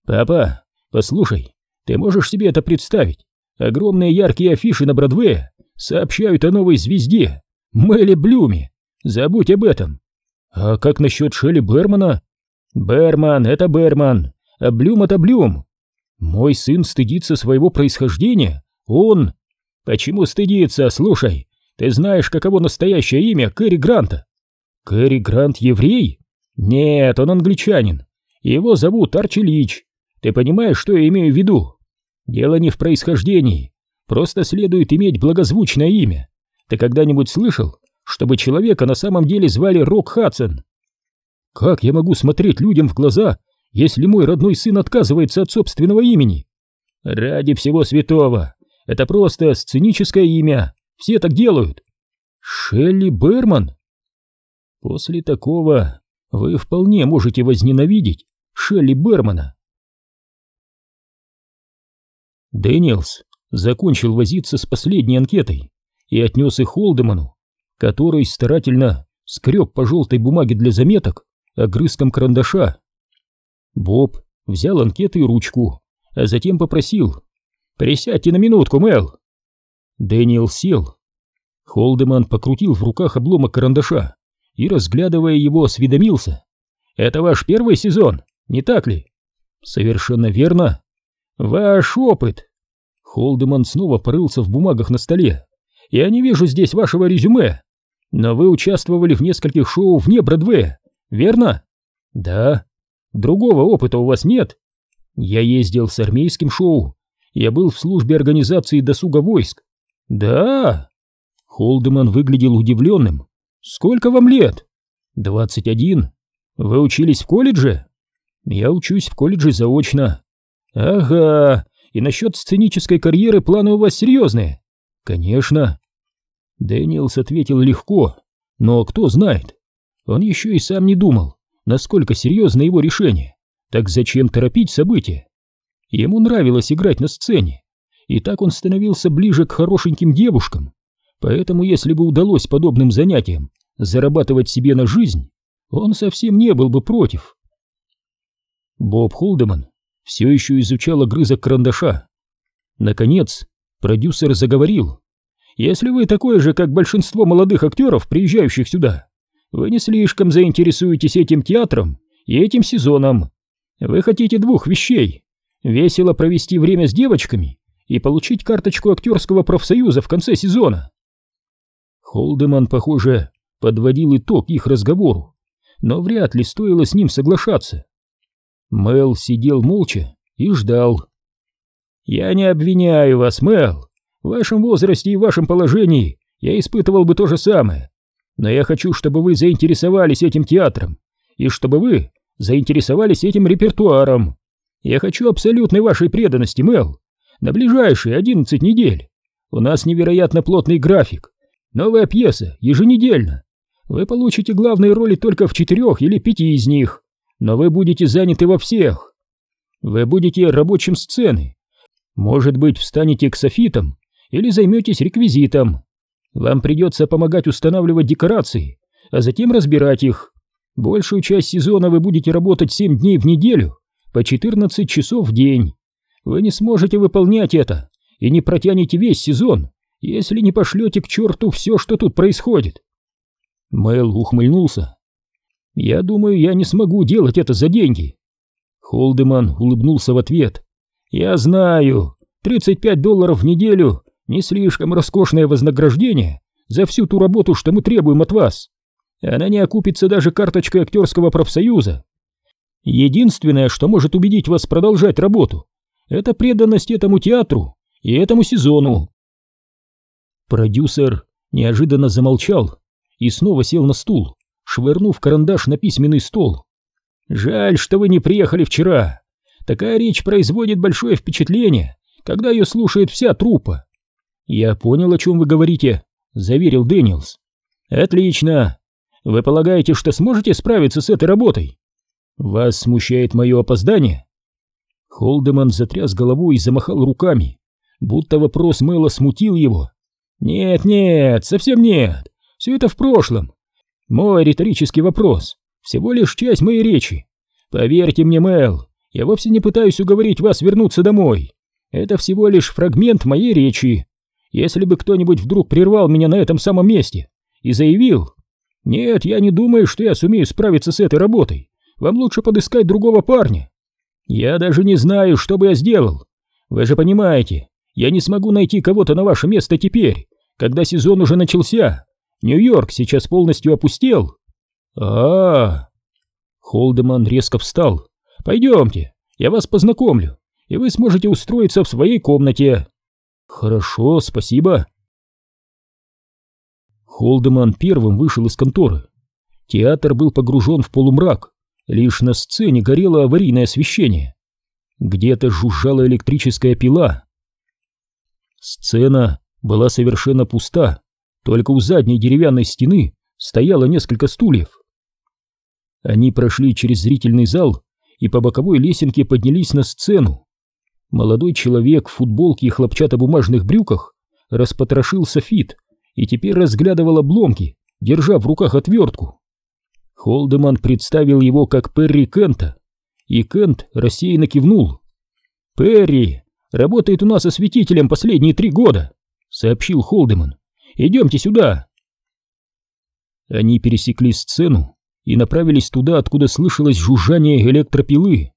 «Папа, послушай, ты можешь себе это представить? Огромные яркие афиши на Бродвее сообщают о новой звезде, Мэлли Блюме. Забудь об этом. А как насчет Шелли Бермана? Берман — это Берман, а Блюм — это Блюм. Мой сын стыдится своего происхождения. Он... Почему стыдиться? Слушай, ты знаешь, каково настоящее имя Кэрри Гранта? Кэрри Грант еврей? Нет, он англичанин. Его зовут Арчи Лич. Ты понимаешь, что я имею в виду? Дело не в происхождении. Просто следует иметь благозвучное имя. Ты когда-нибудь слышал, чтобы человека на самом деле звали Рок Хадсон? Как я могу смотреть людям в глаза, если мой родной сын отказывается от собственного имени? Ради всего святого. Это просто сценическое имя. Все так делают. Шелли Берман? После такого вы вполне можете возненавидеть Шелли Бермана. Дэниелс закончил возиться с последней анкетой и отнес их Холдеману, который старательно скреб по желтой бумаге для заметок огрызком карандаша. Боб взял анкеты и ручку, а затем попросил «Присядьте на минутку, Мэл!» Дэниел сел. Холдеман покрутил в руках обломок карандаша и, разглядывая его, осведомился. «Это ваш первый сезон, не так ли?» «Совершенно верно. Ваш опыт!» Холдеман снова порылся в бумагах на столе. «Я не вижу здесь вашего резюме, но вы участвовали в нескольких шоу вне Бродвея, верно?» «Да». «Другого опыта у вас нет?» «Я ездил с армейским шоу. Я был в службе организации досуга войск». «Да?» Холдеман выглядел удивленным. «Сколько вам лет?» «Двадцать один. Вы учились в колледже?» «Я учусь в колледже заочно». «Ага, и насчет сценической карьеры планы у вас серьезные?» «Конечно». Дэниелс ответил легко, но кто знает. Он еще и сам не думал, насколько серьезно его решение. Так зачем торопить события? Ему нравилось играть на сцене, и так он становился ближе к хорошеньким девушкам. Поэтому, если бы удалось подобным занятиям зарабатывать себе на жизнь, он совсем не был бы против. Боб Холдеман все еще изучал огрызок карандаша. Наконец, продюсер заговорил. «Если вы такой же, как большинство молодых актеров, приезжающих сюда, вы не слишком заинтересуетесь этим театром и этим сезоном. Вы хотите двух вещей — весело провести время с девочками и получить карточку актерского профсоюза в конце сезона». Холдеман, похоже, подводил итог их разговору, но вряд ли стоило с ним соглашаться. Мэл сидел молча и ждал. «Я не обвиняю вас, Мэл. В вашем возрасте и вашем положении я испытывал бы то же самое. Но я хочу, чтобы вы заинтересовались этим театром, и чтобы вы заинтересовались этим репертуаром. Я хочу абсолютной вашей преданности, Мэл, на ближайшие одиннадцать недель. У нас невероятно плотный график. Новая пьеса еженедельно. Вы получите главные роли только в четырех или пяти из них но вы будете заняты во всех. Вы будете рабочим сцены. Может быть, встанете к софитам или займетесь реквизитом. Вам придется помогать устанавливать декорации, а затем разбирать их. Большую часть сезона вы будете работать 7 дней в неделю, по 14 часов в день. Вы не сможете выполнять это и не протянете весь сезон, если не пошлете к черту все, что тут происходит. Мэл ухмыльнулся. Я думаю, я не смогу делать это за деньги. Холдеман улыбнулся в ответ. Я знаю, 35 долларов в неделю не слишком роскошное вознаграждение за всю ту работу, что мы требуем от вас. Она не окупится даже карточкой актерского профсоюза. Единственное, что может убедить вас продолжать работу, это преданность этому театру и этому сезону. Продюсер неожиданно замолчал и снова сел на стул швырнув карандаш на письменный стол. «Жаль, что вы не приехали вчера. Такая речь производит большое впечатление, когда ее слушает вся труппа». «Я понял, о чем вы говорите», — заверил Дэниелс. «Отлично. Вы полагаете, что сможете справиться с этой работой? Вас смущает мое опоздание?» Холдеман затряс головой и замахал руками, будто вопрос Мэла смутил его. «Нет-нет, совсем нет. Все это в прошлом. Мой риторический вопрос — всего лишь часть моей речи. Поверьте мне, Мэл, я вовсе не пытаюсь уговорить вас вернуться домой. Это всего лишь фрагмент моей речи. Если бы кто-нибудь вдруг прервал меня на этом самом месте и заявил, «Нет, я не думаю, что я сумею справиться с этой работой. Вам лучше подыскать другого парня». Я даже не знаю, что бы я сделал. Вы же понимаете, Я не смогу найти кого-то на ваше место теперь, когда сезон уже начался. Нью-Йорк сейчас полностью опустел. А, -а, -а. Холдеман резко встал. Пойдемте, я вас познакомлю, и вы сможете устроиться в своей комнате. Хорошо, спасибо. Холдеман первым вышел из конторы. Театр был погружен в полумрак, лишь на сцене горело аварийное освещение. Где-то жужжала электрическая пила. Сцена была совершенно пуста, только у задней деревянной стены стояло несколько стульев. Они прошли через зрительный зал и по боковой лесенке поднялись на сцену. Молодой человек в футболке и хлопчатобумажных брюках распотрошил софит и теперь разглядывал обломки, держа в руках отвертку. Холдеман представил его как Перри Кента, и Кент рассеянно кивнул. «Перри работает у нас осветителем последние три года», — сообщил Холдеман. «Идемте сюда». Они пересекли сцену и направились туда, откуда слышалось жужжание электропилы.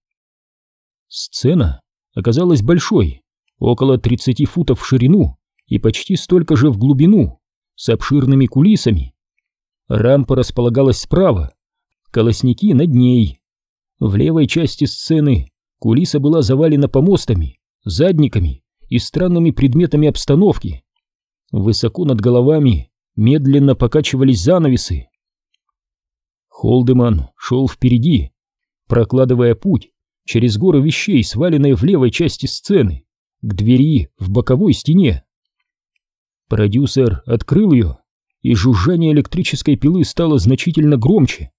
Сцена оказалась большой, около 30 футов в ширину и почти столько же в глубину с обширными кулисами. Рампа располагалась справа, колосники над ней. В левой части сцены кулиса была завалена помостами, задниками и странными предметами обстановки. Высоко над головами медленно покачивались занавесы. Холдеман шел впереди, прокладывая путь через горы вещей, сваленные в левой части сцены, к двери в боковой стене. Продюсер открыл ее, и жужжание электрической пилы стало значительно громче.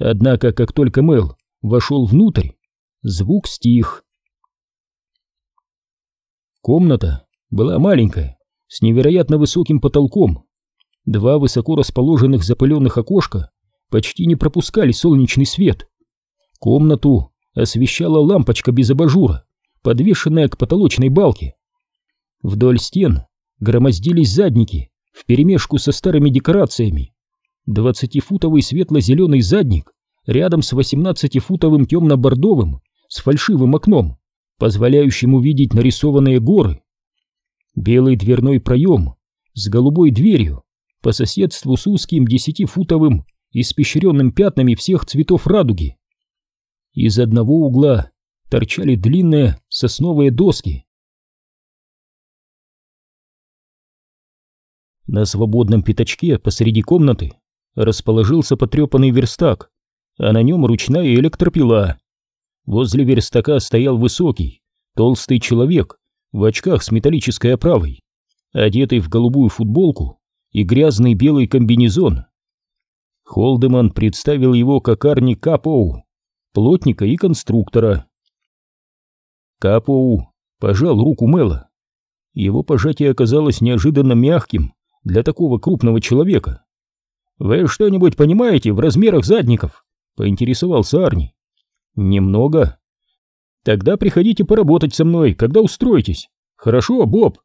Однако, как только Мэл вошел внутрь, звук стих. Комната была маленькая, с невероятно высоким потолком. Два высоко расположенных запыленных окошка почти не пропускали солнечный свет. Комнату освещала лампочка без абажура, подвешенная к потолочной балке. Вдоль стен громоздились задники вперемешку со старыми декорациями. Двадцатифутовый светло-зеленый задник рядом с восемнадцатифутовым темно-бордовым с фальшивым окном, позволяющим увидеть нарисованные горы. Белый дверной проем с голубой дверью по соседству с узким десятифутовым испещренным пятнами всех цветов радуги. Из одного угла торчали длинные сосновые доски, На свободном пятачке посреди комнаты расположился потрепанный верстак, а на нем ручная электропила. Возле верстака стоял высокий, толстый человек в очках с металлической оправой, одетый в голубую футболку и грязный белый комбинезон. Холдеман представил его как Арни Капоу, плотника и конструктора. Капоу пожал руку Мэла. Его пожатие оказалось неожиданно мягким для такого крупного человека. «Вы что-нибудь понимаете в размерах задников?» — поинтересовался Арни. «Немного». «Тогда приходите поработать со мной, когда устроитесь. Хорошо, Боб?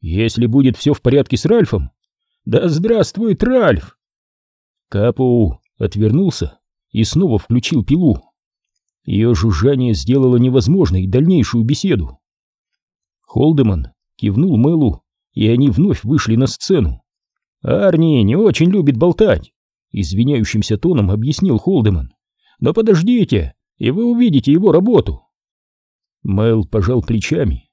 Если будет все в порядке с Ральфом?» «Да здравствует Ральф!» Капу отвернулся и снова включил пилу. Ее жужжание сделало невозможной дальнейшую беседу. Холдеман кивнул Мэлу, и они вновь вышли на сцену. «Арни не очень любит болтать», — извиняющимся тоном объяснил Холдеман. «Но подождите, и вы увидите его работу». Мэл пожал плечами.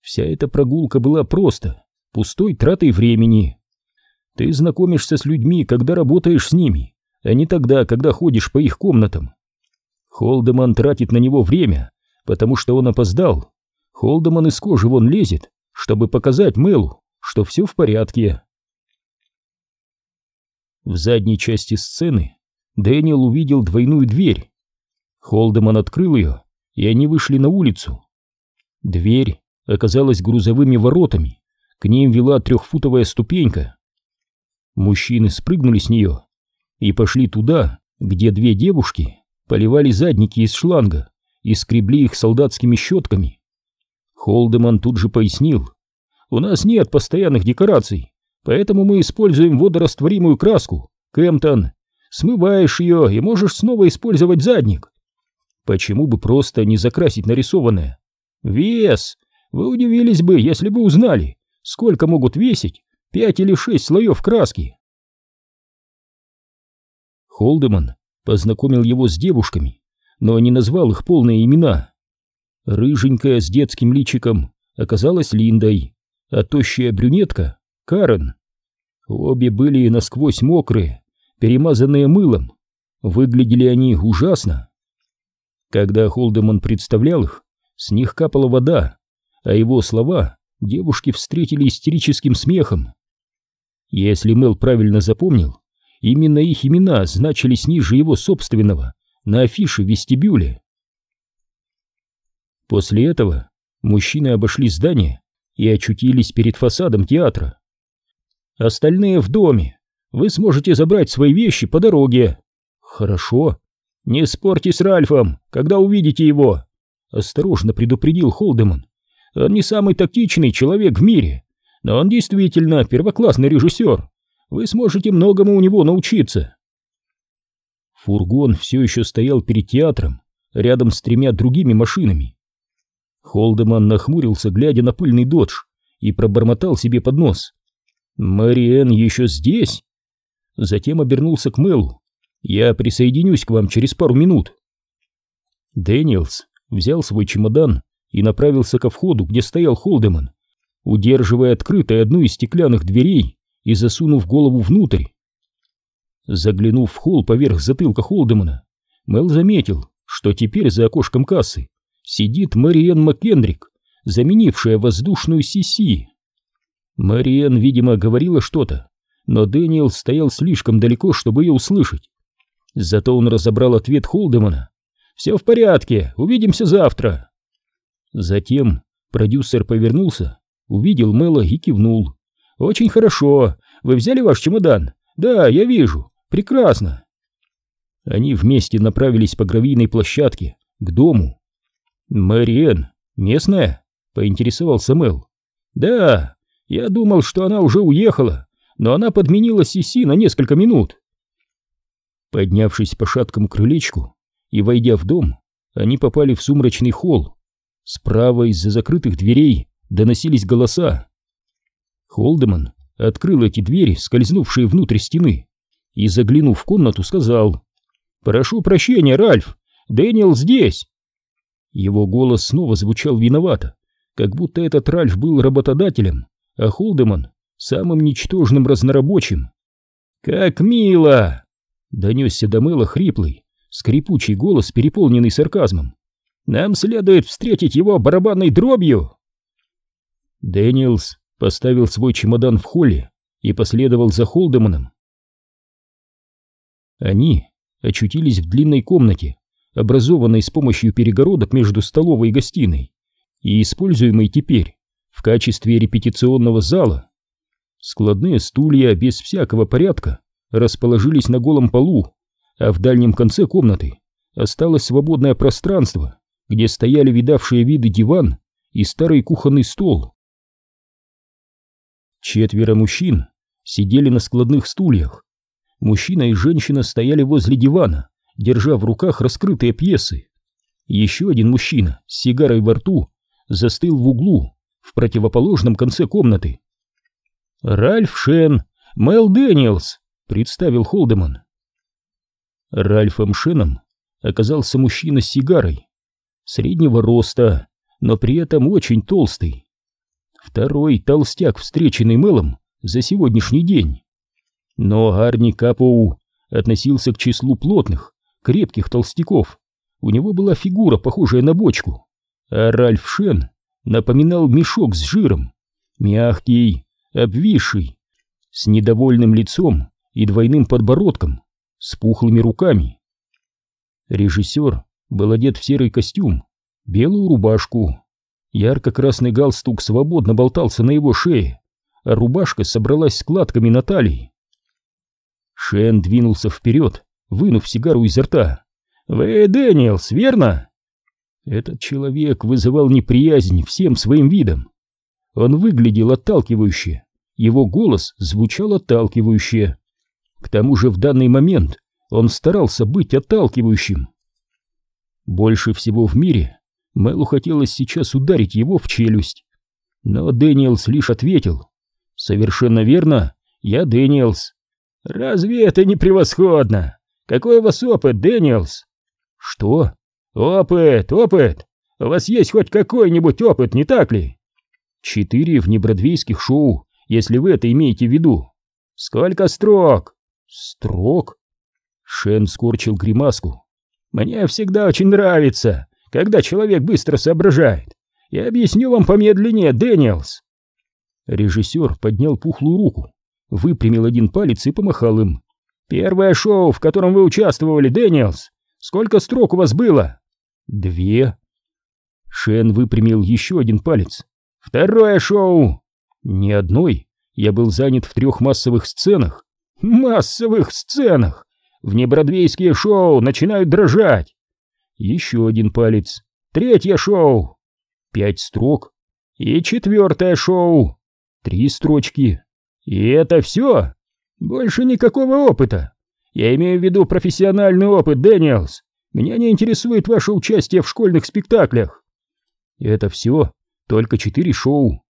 Вся эта прогулка была просто пустой тратой времени. Ты знакомишься с людьми, когда работаешь с ними, а не тогда, когда ходишь по их комнатам. Холдеман тратит на него время, потому что он опоздал. Холдеман из кожи вон лезет, чтобы показать Мэлу, что все в порядке. В задней части сцены Дэниел увидел двойную дверь. Холдеман открыл ее, и они вышли на улицу. Дверь оказалась грузовыми воротами, к ним вела трехфутовая ступенька. Мужчины спрыгнули с нее и пошли туда, где две девушки поливали задники из шланга и скребли их солдатскими щетками. Холдеман тут же пояснил, «У нас нет постоянных декораций, Поэтому мы используем водорастворимую краску, Кэмптон. Смываешь ее и можешь снова использовать задник. Почему бы просто не закрасить нарисованное? Вес! Вы удивились бы, если бы узнали, сколько могут весить пять или шесть слоев краски. Холдеман познакомил его с девушками, но не назвал их полные имена. Рыженькая с детским личиком оказалась Линдой, а тощая брюнетка — Карен. Обе были насквозь мокрые, перемазанные мылом. Выглядели они ужасно. Когда Холдеман представлял их, с них капала вода, а его слова девушки встретили истерическим смехом. Если Мел правильно запомнил, именно их имена значились ниже его собственного на афише в вестибюле. После этого мужчины обошли здание и очутились перед фасадом театра. «Остальные в доме. Вы сможете забрать свои вещи по дороге». «Хорошо. Не спорьте с Ральфом, когда увидите его», — осторожно предупредил Холдеман. «Он не самый тактичный человек в мире, но он действительно первоклассный режиссер. Вы сможете многому у него научиться». Фургон все еще стоял перед театром, рядом с тремя другими машинами. Холдеман нахмурился, глядя на пыльный додж, и пробормотал себе под нос. «Мариэн еще здесь?» Затем обернулся к Мэлу. «Я присоединюсь к вам через пару минут». Дэниелс взял свой чемодан и направился ко входу, где стоял Холдеман, удерживая открытой одну из стеклянных дверей и засунув голову внутрь. Заглянув в холл поверх затылка Холдемана, Мэл заметил, что теперь за окошком кассы сидит Мариен МакКендрик, заменившая воздушную Сиси. Мариен, видимо, говорила что-то, но Дэниел стоял слишком далеко, чтобы ее услышать. Зато он разобрал ответ Холдемана. «Все в порядке, увидимся завтра». Затем продюсер повернулся, увидел Мэла и кивнул. «Очень хорошо. Вы взяли ваш чемодан?» «Да, я вижу. Прекрасно». Они вместе направились по гравийной площадке, к дому, «Мэриэн, местная?» — поинтересовался Мэл. «Да, я думал, что она уже уехала, но она подменила Сиси на несколько минут». Поднявшись по шаткому крылечку и войдя в дом, они попали в сумрачный холл. Справа из-за закрытых дверей доносились голоса. Холдеман открыл эти двери, скользнувшие внутрь стены, и, заглянув в комнату, сказал «Прошу прощения, Ральф, Дэниел здесь!» Его голос снова звучал виновато, как будто этот Ральф был работодателем, а Холдеман — самым ничтожным разнорабочим. «Как мило!» — донесся до Мэла хриплый, скрипучий голос, переполненный сарказмом. «Нам следует встретить его барабанной дробью!» Дэниелс поставил свой чемодан в холле и последовал за Холдеманом. Они очутились в длинной комнате, образованной с помощью перегородок между столовой и гостиной, и используемой теперь в качестве репетиционного зала. Складные стулья без всякого порядка расположились на голом полу, а в дальнем конце комнаты осталось свободное пространство, где стояли видавшие виды диван и старый кухонный стол. Четверо мужчин сидели на складных стульях. Мужчина и женщина стояли возле дивана, держа в руках раскрытые пьесы. Еще один мужчина с сигарой во рту застыл в углу, в противоположном конце комнаты. «Ральф Шен, Мел Дэниелс», — представил Холдеман. Ральфом Шеном оказался мужчина с сигарой, среднего роста, но при этом очень толстый. Второй толстяк, встреченный Мелом за сегодняшний день. Но Арни Капоу относился к числу плотных, крепких толстяков. У него была фигура, похожая на бочку. А Ральф Шен напоминал мешок с жиром. Мягкий, обвисший, с недовольным лицом и двойным подбородком, с пухлыми руками. Режиссер был одет в серый костюм, белую рубашку. Ярко-красный галстук свободно болтался на его шее, а рубашка собралась складками на талии. Шен двинулся вперед, вынув сигару изо рта. «Вы Дэниелс, верно?» Этот человек вызывал неприязнь всем своим видом. Он выглядел отталкивающе, его голос звучал отталкивающе. К тому же в данный момент он старался быть отталкивающим. Больше всего в мире Мэлу хотелось сейчас ударить его в челюсть, Но Дэниелс лишь ответил. «Совершенно верно, я Дэниелс». «Разве это не превосходно? Какой у вас опыт, Дэниелс?» «Что?» «Опыт, опыт! У вас есть хоть какой-нибудь опыт, не так ли?» «Четыре внебродвейских шоу, если вы это имеете в виду». «Сколько строк?» «Строк?» Шен скорчил гримаску. «Мне всегда очень нравится, когда человек быстро соображает. Я объясню вам помедленнее, Дэниелс». Режиссер поднял пухлую руку, выпрямил один палец и помахал им. «Первое шоу, в котором вы участвовали, Дэниелс. Сколько строк у вас было?» «Две». Шен выпрямил еще один палец. «Второе шоу!» «Ни одной. Я был занят в трех массовых сценах». «Массовых сценах! Внебродвейские шоу начинают дрожать!» Еще один палец. «Третье шоу!» Пять строк. «И четвертое шоу!» Три строчки. «И это все? Больше никакого опыта!» Я имею в виду профессиональный опыт, Дэниелс. Меня не интересует ваше участие в школьных спектаклях. Это все, только четыре шоу.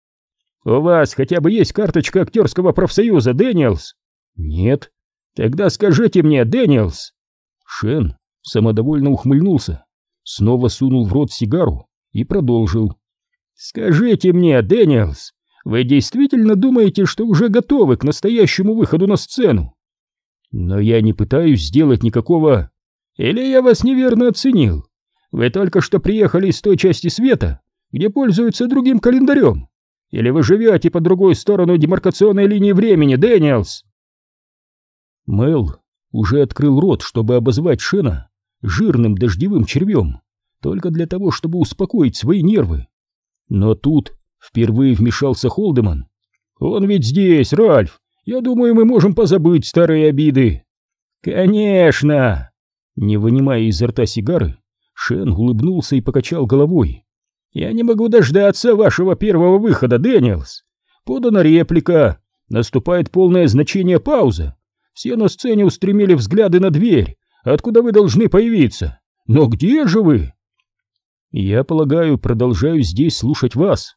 У вас хотя бы есть карточка актерского профсоюза, Дэниелс? Нет. Тогда скажите мне, Дэниелс. Шен самодовольно ухмыльнулся, снова сунул в рот сигару и продолжил. Скажите мне, Дэниелс, вы действительно думаете, что уже готовы к настоящему выходу на сцену? Но я не пытаюсь сделать никакого... Или я вас неверно оценил? Вы только что приехали из той части света, где пользуются другим календарем. Или вы живете по другой сторону демаркационной линии времени, Дэниелс?» Мэл уже открыл рот, чтобы обозвать Шена жирным дождевым червем, только для того, чтобы успокоить свои нервы. Но тут впервые вмешался Холдеман. «Он ведь здесь, Ральф! Я думаю, мы можем позабыть старые обиды. Конечно! Не вынимая изо рта сигары, Шен улыбнулся и покачал головой. Я не могу дождаться вашего первого выхода, Дэниелс. Подана реплика. Наступает полное значение пауза. Все на сцене устремили взгляды на дверь, откуда вы должны появиться. Но где же вы? Я полагаю, продолжаю здесь слушать вас.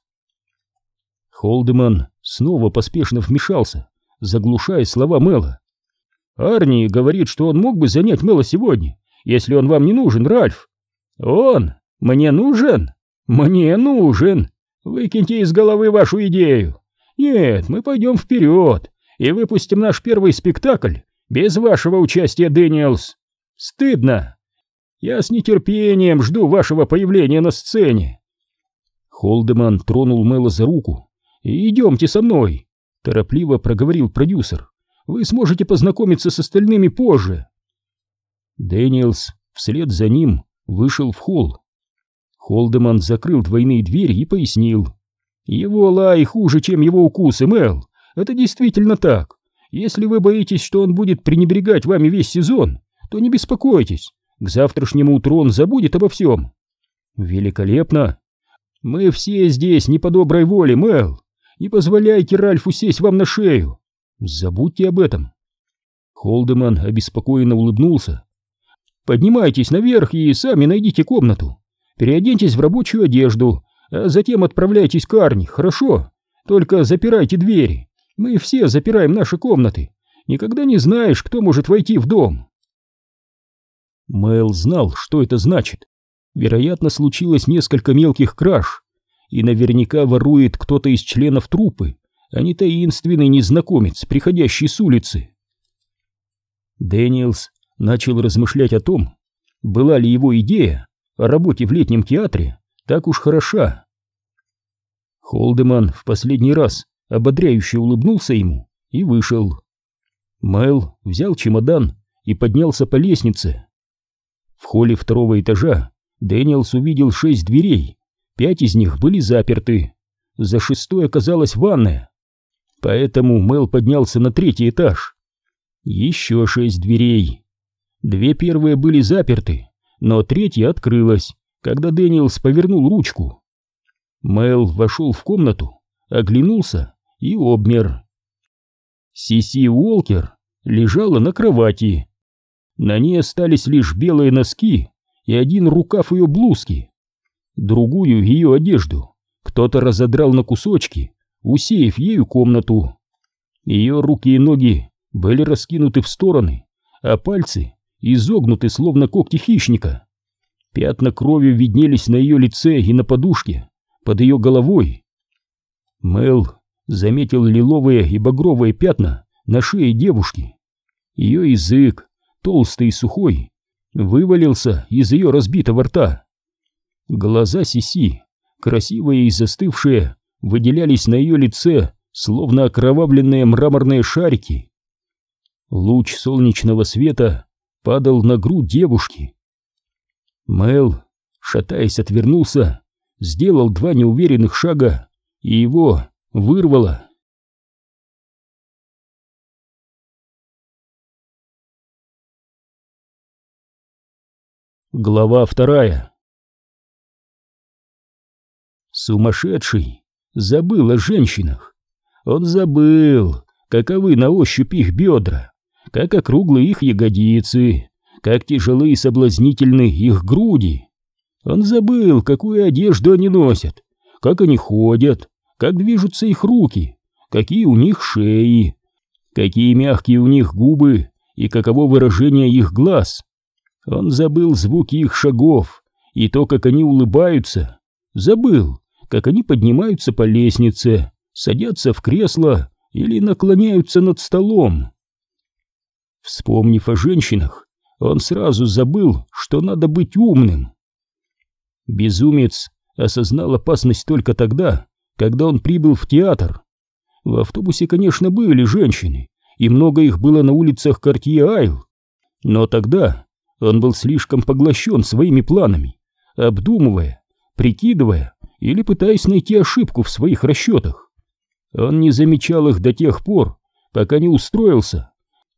Холдеман снова поспешно вмешался, заглушая слова Мэла. «Арни говорит, что он мог бы занять Мэла сегодня, если он вам не нужен, Ральф». «Он? Мне нужен? Мне нужен! Выкиньте из головы вашу идею. Нет, мы пойдем вперед и выпустим наш первый спектакль без вашего участия, Дэниелс. Стыдно. Я с нетерпением жду вашего появления на сцене». Холдеман тронул Мэла за руку. «Идемте со мной. Торопливо проговорил продюсер. Вы сможете познакомиться с остальными позже. Дэниелс вслед за ним вышел в холл. Холдеман закрыл двойные двери и пояснил. Его лай хуже, чем его укусы, Мэл. Это действительно так. Если вы боитесь, что он будет пренебрегать вами весь сезон, то не беспокойтесь. К завтрашнему утру он забудет обо всем. Великолепно. Мы все здесь не по доброй воле, Мэл. Не позволяйте Ральфу сесть вам на шею. Забудьте об этом. Холдеман обеспокоенно улыбнулся. Поднимайтесь наверх и сами найдите комнату. Переоденьтесь в рабочую одежду, а затем отправляйтесь к Арни, хорошо? Только запирайте двери. Мы все запираем наши комнаты. Никогда не знаешь, кто может войти в дом. Мэл знал, что это значит. Вероятно, случилось несколько мелких краж, и наверняка ворует кто-то из членов труппы, а не таинственный незнакомец, приходящий с улицы. Дэниелс начал размышлять о том, была ли его идея о работе в летнем театре так уж хороша. Холдеман в последний раз ободряюще улыбнулся ему и вышел. Мэл взял чемодан и поднялся по лестнице. В холле второго этажа Дэниелс увидел шесть дверей, Пять из них были заперты. За шестой оказалась ванная. Поэтому Мэл поднялся на третий этаж. Еще шесть дверей. Две первые были заперты, но третья открылась, когда Дэниелс повернул ручку. Мэл вошел в комнату, оглянулся и обмер. Сиси Уолкер лежала на кровати. На ней остались лишь белые носки и один рукав ее блузки. Другую ее одежду кто-то разодрал на кусочки, усеяв ею комнату. Ее руки и ноги были раскинуты в стороны, а пальцы изогнуты, словно когти хищника. Пятна крови виднелись на ее лице и на подушке, под ее головой. Мел заметил лиловые и багровые пятна на шее девушки. Ее язык, толстый и сухой, вывалился из ее разбитого рта. Глаза Сиси, красивые и застывшие, выделялись на ее лице, словно окровавленные мраморные шарики. Луч солнечного света падал на грудь девушки. Мэл, шатаясь, отвернулся, сделал два неуверенных шага, и его вырвало. Глава вторая Сумасшедший забыл о женщинах. Он забыл, каковы на ощупь их бедра, как округлы их ягодицы, как тяжелы и соблазнительны их груди. Он забыл, какую одежду они носят, как они ходят, как движутся их руки, какие у них шеи, какие мягкие у них губы и каково выражение их глаз. Он забыл звуки их шагов и то, как они улыбаются, забыл, как они поднимаются по лестнице, садятся в кресло или наклоняются над столом. Вспомнив о женщинах, он сразу забыл, что надо быть умным. Безумец осознал опасность только тогда, когда он прибыл в театр. В автобусе, конечно, были женщины, и много их было на улицах Картье-Айл, но тогда он был слишком поглощен своими планами, обдумывая, прикидывая или пытаясь найти ошибку в своих расчетах. Он не замечал их до тех пор, пока не устроился,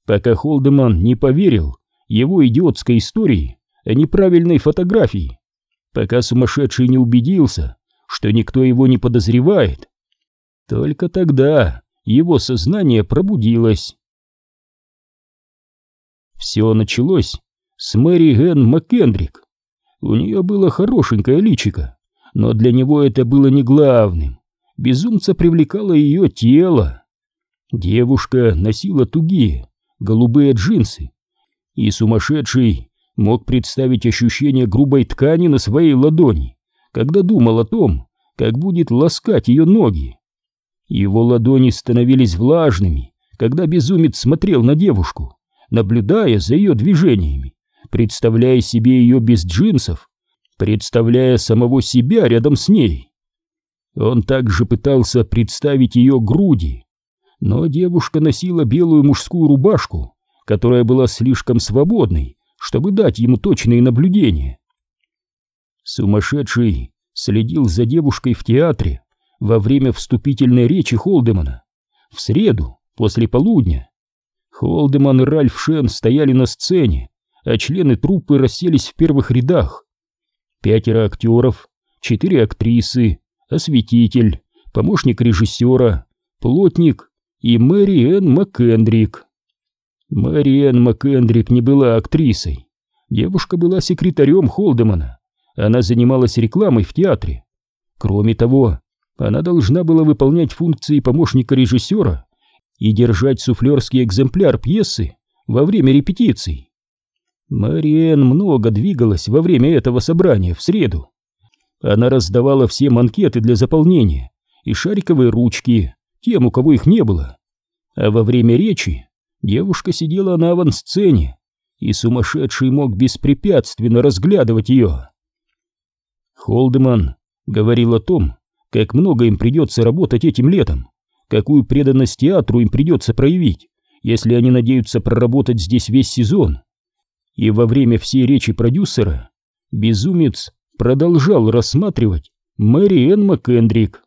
пока Холдеман не поверил его идиотской истории о неправильной фотографии, пока сумасшедший не убедился, что никто его не подозревает. Только тогда его сознание пробудилось. Все началось с Мэри Ген МакКендрик. У нее было хорошенькое личико, но для него это было не главным. Безумца привлекало ее тело. Девушка носила тугие, голубые джинсы, и сумасшедший мог представить ощущение грубой ткани на своей ладони, когда думал о том, как будет ласкать ее ноги. Его ладони становились влажными, когда безумец смотрел на девушку, наблюдая за ее движениями, представляя себе ее без джинсов представляя самого себя рядом с ней. Он также пытался представить ее груди, но девушка носила белую мужскую рубашку, которая была слишком свободной, чтобы дать ему точные наблюдения. Сумасшедший следил за девушкой в театре во время вступительной речи Холдемана в среду после полудня. Холдеман и Ральф Шен стояли на сцене, а члены труппы расселись в первых рядах, пятеро актеров, четыре актрисы, осветитель, помощник режиссера, плотник и Мэри Энн МакКендрик. Мэри Энн МакКендрик не была актрисой. Девушка была секретарем Холдемана. Она занималась рекламой в театре. Кроме того, она должна была выполнять функции помощника режиссера и держать суфлерский экземпляр пьесы во время репетиций. Мариэн много двигалась во время этого собрания в среду. Она раздавала всем анкеты для заполнения и шариковые ручки тем, у кого их не было. А во время речи девушка сидела на авансцене, и сумасшедший мог беспрепятственно разглядывать ее. Холдеман говорил о том, как много им придется работать этим летом, какую преданность театру им придется проявить, если они надеются проработать здесь весь сезон и во время всей речи продюсера безумец продолжал рассматривать Мэри Энн МакКендрик.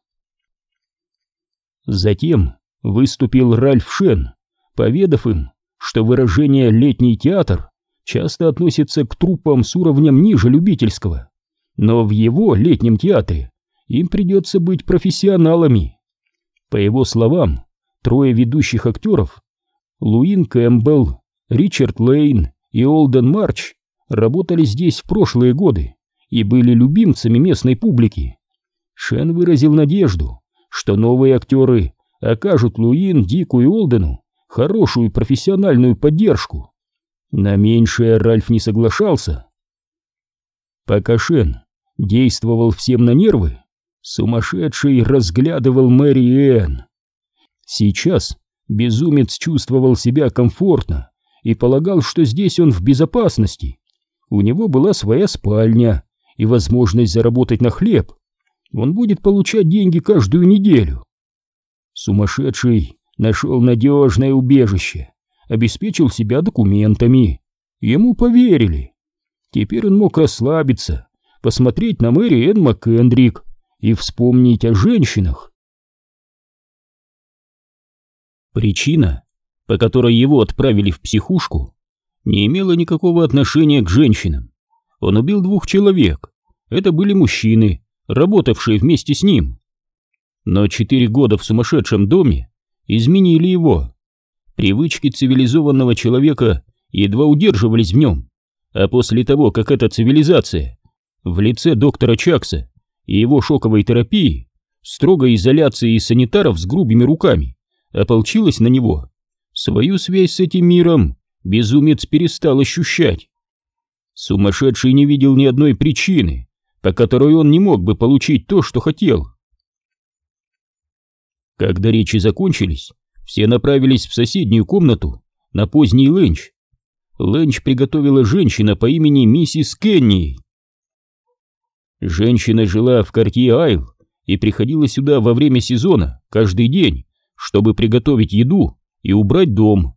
Затем выступил Ральф Шен, поведав им, что выражение «летний театр» часто относится к труппам с уровнем ниже любительского, но в его летнем театре им придется быть профессионалами. По его словам, трое ведущих актеров — Луин Кэмпбелл, Ричард Лейн и Олден Марч работали здесь в прошлые годы и были любимцами местной публики. Шен выразил надежду, что новые актеры окажут Луин, Дику и Олдену хорошую профессиональную поддержку. На меньшее Ральф не соглашался. Пока Шен действовал всем на нервы, сумасшедший разглядывал Мэри Энн. Сейчас безумец чувствовал себя комфортно и полагал, что здесь он в безопасности. У него была своя спальня и возможность заработать на хлеб. Он будет получать деньги каждую неделю. Сумасшедший нашел надежное убежище, обеспечил себя документами. Ему поверили. Теперь он мог расслабиться, посмотреть на Мэри Энн МакКендрик и вспомнить о женщинах. Причина, по которой его отправили в психушку, не имела никакого отношения к женщинам. Он убил двух человек. Это были мужчины, работавшие вместе с ним. Но четыре года в сумасшедшем доме изменили его. Привычки цивилизованного человека едва удерживались в нем, а после того, как эта цивилизация в лице доктора Чакса и его шоковой терапии, строгой изоляции санитаров с грубыми руками, ополчилась на него, свою связь с этим миром безумец перестал ощущать. Сумасшедший не видел ни одной причины, по которой он не мог бы получить то, что хотел. Когда речи закончились, все направились в соседнюю комнату на поздний ленч. Ленч приготовила женщина по имени миссис Кенни. Женщина жила в Картье Айл и приходила сюда во время сезона каждый день, чтобы приготовить еду и убрать дом.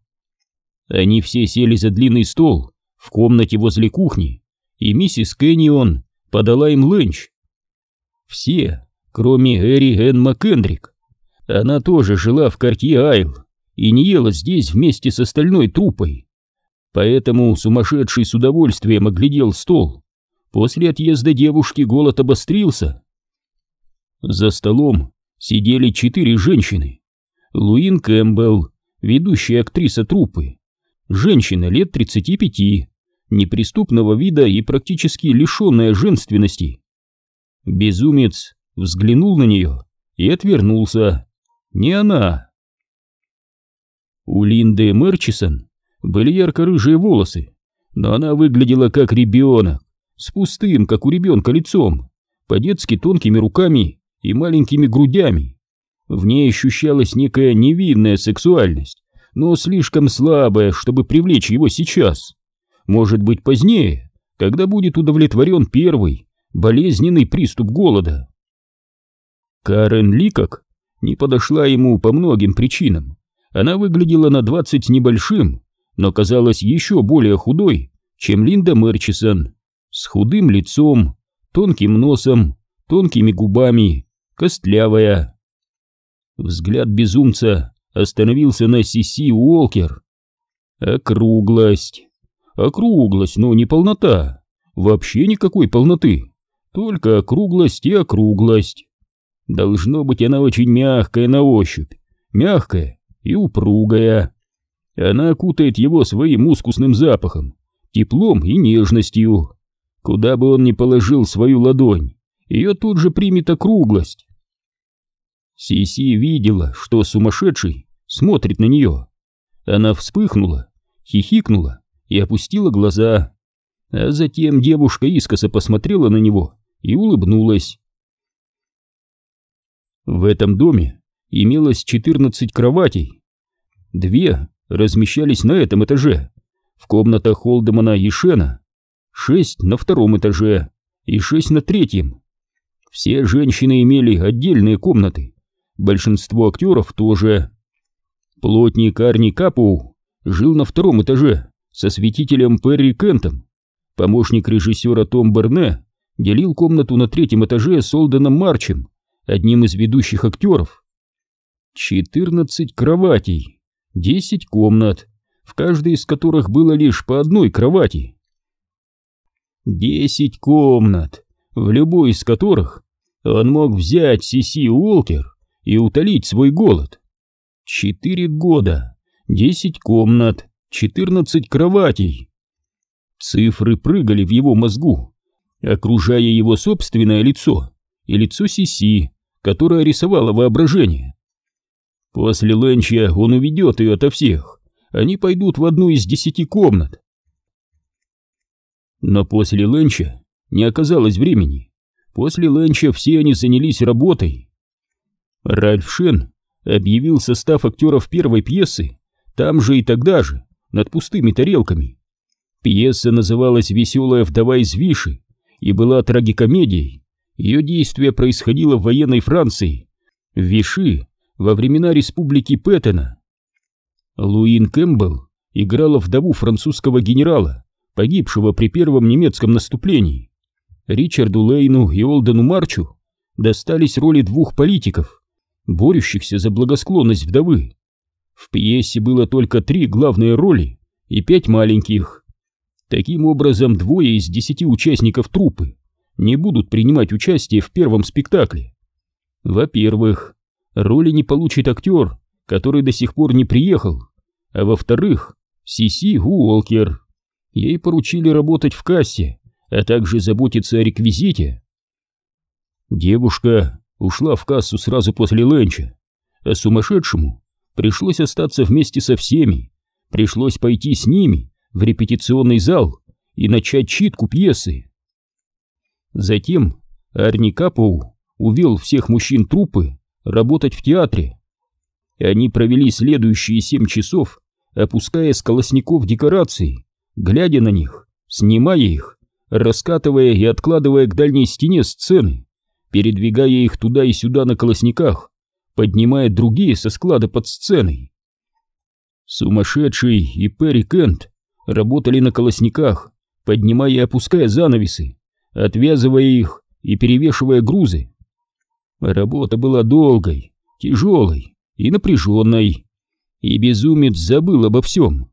Они все сели за длинный стол в комнате возле кухни, и миссис Кеннион подала им ленч. Все, кроме Эри Энн МакКендрик. Она тоже жила в Картье Айл и не ела здесь вместе с остальной трупой. Поэтому сумасшедший с удовольствием оглядел стол. После отъезда девушки голод обострился. За столом сидели четыре женщины. Луин Кэмпбелл, ведущая актриса труппы, женщина лет 35, неприступного вида и практически лишенная женственности. Безумец взглянул на нее и отвернулся. Не она. У Линды Мерчисон были ярко-рыжие волосы, но она выглядела как ребенок, с пустым, как у ребенка, лицом, по-детски тонкими руками и маленькими грудями. В ней ощущалась некая невинная сексуальность, но слишком слабая, чтобы привлечь его сейчас. Может быть, позднее, когда будет удовлетворен первый, болезненный приступ голода. Карен Ликок не подошла ему по многим причинам. Она выглядела на двадцать небольшим, но казалась еще более худой, чем Линда Мерчисон, с худым лицом, тонким носом, тонкими губами, костлявая. Взгляд безумца остановился на Сиси Уолкер. Округлость. Округлость, но не полнота. Вообще никакой полноты. Только округлость и округлость. Должно быть, она очень мягкая на ощупь, мягкая и упругая. Она окутает его своим мускусным запахом, теплом и нежностью. Куда бы он ни положил свою ладонь, ее тут же примет округлость. Сиси видела, что сумасшедший смотрит на нее. Она вспыхнула, хихикнула и опустила глаза. А затем девушка искоса посмотрела на него и улыбнулась. В этом доме имелось 14 кроватей. Две размещались на этом этаже, в комнатах Холдемана и Шена, шесть на втором этаже и шесть на третьем. Все женщины имели отдельные комнаты, большинство актеров тоже. Плотник Арни Капу жил на втором этаже со святителем Перри Кентом. Помощник режиссера Том Берне делил комнату на третьем этаже с Олденом Марчем, одним из ведущих актеров. 14 кроватей, 10 комнат, в каждой из которых было лишь по одной кровати. 10 комнат, в любой из которых он мог взять Сиси Уолкер и утолить свой голод. Четыре года, 10 комнат, 14 кроватей. Цифры прыгали в его мозгу, окружая его собственное лицо и лицо Сиси, которая рисовала воображение. После ленча он уведет ее ото всех. Они пойдут в одну из десяти комнат. Но после ленча не оказалось времени. После ленча все они занялись работой. Ральф Шен объявил состав актеров первой пьесы там же и тогда же, над пустыми тарелками. Пьеса называлась «Веселая вдова из Виши» и была трагикомедией. Ее действие происходило в военной Франции, в Виши, во времена республики Петтена. Луин Кэмпбелл играла вдову французского генерала, погибшего при первом немецком наступлении. Ричарду Лейну и Олдену Марчу достались роли двух политиков, борющихся за благосклонность вдовы. В пьесе было только три главные роли и пять маленьких. Таким образом, двое из десяти участников труппы не будут принимать участие в первом спектакле. Во-первых, роли не получит актер, который до сих пор не приехал, а во-вторых, Сиси Уолкер. Ей поручили работать в кассе, а также заботиться о реквизите. Девушка ушла в кассу сразу после ленча, а сумасшедшему пришлось остаться вместе со всеми, пришлось пойти с ними в репетиционный зал и начать читку пьесы. Затем Арни Капоу увел всех мужчин труппы работать в театре. Они провели следующие семь часов, опуская с колосников декорации, глядя на них, снимая их, раскатывая и откладывая к дальней стене сцены, передвигая их туда и сюда на колосниках, поднимая другие со склада под сценой. Сумасшедший и Перри Кент работали на колосниках, поднимая и опуская занавесы, отвязывая их и перевешивая грузы. Работа была долгой, тяжелой и напряженной, и безумец забыл обо всем.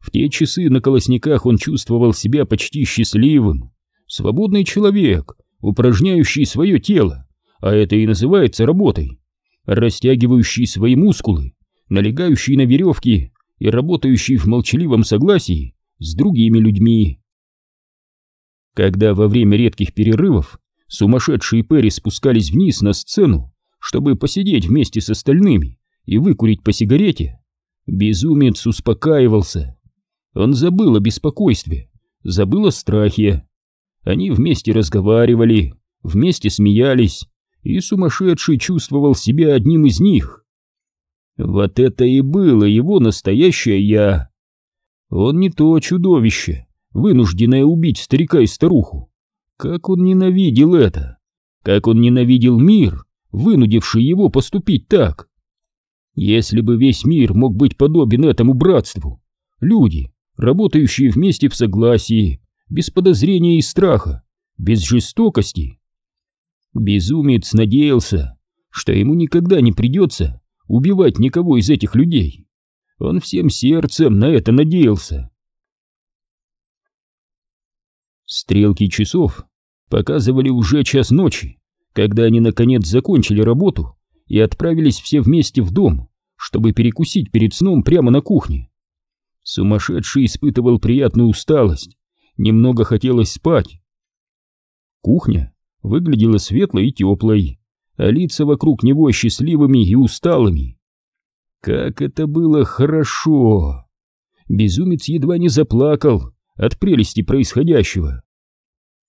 В те часы на колосниках он чувствовал себя почти счастливым, свободный человек, упражняющий свое тело, а это и называется работой растягивающий свои мускулы, налегающий на веревки и работающий в молчаливом согласии с другими людьми. Когда во время редких перерывов сумасшедшие Перри спускались вниз на сцену, чтобы посидеть вместе с остальными и выкурить по сигарете, безумец успокаивался. Он забыл о беспокойстве, забыл о страхе. Они вместе разговаривали, вместе смеялись, и сумасшедший чувствовал себя одним из них. Вот это и было его настоящее «я». Он не то чудовище, вынужденное убить старика и старуху. Как он ненавидел это! Как он ненавидел мир, вынудивший его поступить так! Если бы весь мир мог быть подобен этому братству, люди, работающие вместе в согласии, без подозрения и страха, без жестокости, Безумец надеялся, что ему никогда не придется убивать никого из этих людей. Он всем сердцем на это надеялся. Стрелки часов показывали уже час ночи, когда они наконец закончили работу и отправились все вместе в дом, чтобы перекусить перед сном прямо на кухне. Сумасшедший испытывал приятную усталость, немного хотелось спать. Кухня выглядела светлой и теплой, а лица вокруг него счастливыми и усталыми. Как это было хорошо! Безумец едва не заплакал от прелести происходящего.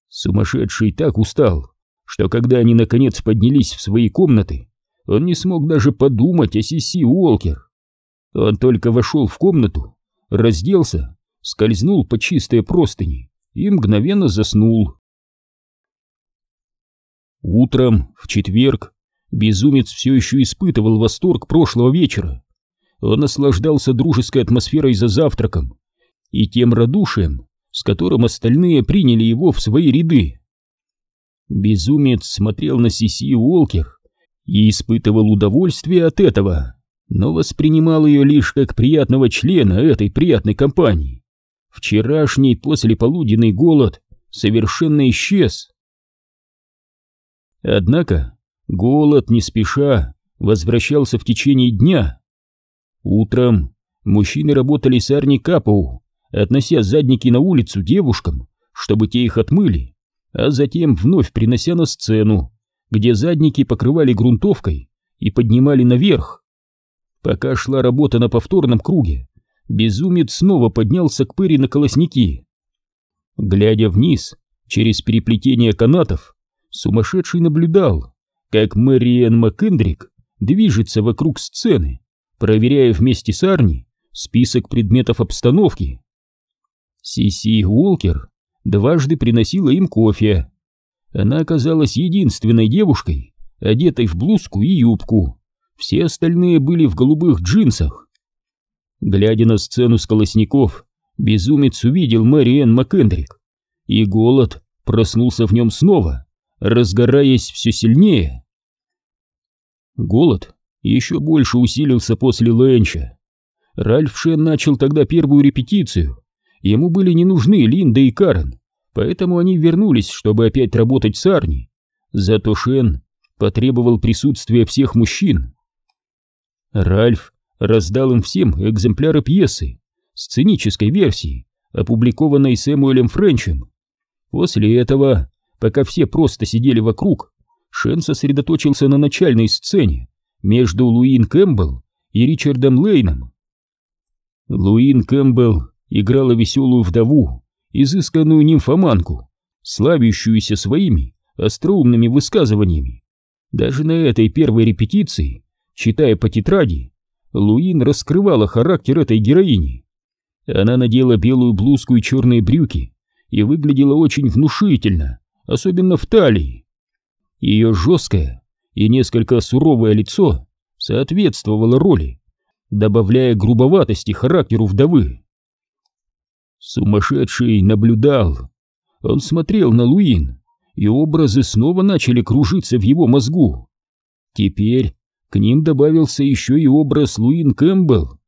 Сумасшедший так устал, что когда они наконец поднялись в свои комнаты, он не смог даже подумать о Сиси Уолкер. Он только вошел в комнату, разделся, скользнул по чистой простыни и мгновенно заснул. Утром, в четверг, безумец все еще испытывал восторг прошлого вечера. Он наслаждался дружеской атмосферой за завтраком и тем радушием, с которым остальные приняли его в свои ряды. Безумец смотрел на Сиси Уолкер и испытывал удовольствие от этого, но воспринимал ее лишь как приятного члена этой приятной компании. Вчерашний послеполуденный голод совершенно исчез. Однако голод не спеша возвращался в течение дня. Утром мужчины работали с Арни Капоу, относя задники на улицу девушкам, чтобы те их отмыли, а затем вновь принося на сцену, где задники покрывали грунтовкой и поднимали наверх. Пока шла работа на повторном круге, безумец снова поднялся к Перри на колосники. Глядя вниз, через переплетение канатов, сумасшедший наблюдал, как Мэриэн МакКендрик движется вокруг сцены, проверяя вместе с Арни список предметов обстановки. Сиси Уолкер дважды приносила им кофе. Она оказалась единственной девушкой, одетой в блузку и юбку. Все остальные были в голубых джинсах. Глядя на сцену с колосников, безумец увидел Мэриэн МакКендрик, и голод проснулся в нем снова, разгораясь все сильнее. Голод еще больше усилился после Лэнча. Ральф Шен начал тогда первую репетицию. Ему были не нужны Линда и Карен, поэтому они вернулись, чтобы опять работать с Арни. Зато Шен потребовал присутствия всех мужчин. Ральф раздал им всем экземпляры пьесы, сценической версии, опубликованной Сэмуэлем Френчем. После этого, пока все просто сидели вокруг, Шен сосредоточился на начальной сцене между Луин Кэмпбелл и Ричардом Лейном. Луин Кэмпбелл играла веселую вдову, изысканную нимфоманку, славящуюся своими остроумными высказываниями. Даже на этой первой репетиции, читая по тетради, Луин раскрывала характер этой героини. Она надела белую блузку и черные брюки и выглядела очень внушительно, особенно в талии. Ее жесткое и несколько суровое лицо соответствовало роли, добавляя грубоватости характеру вдовы. Сумасшедший наблюдал. Он смотрел на Луин, и образы снова начали кружиться в его мозгу. Теперь к ним добавился еще и образ Луин Кэмпбелл,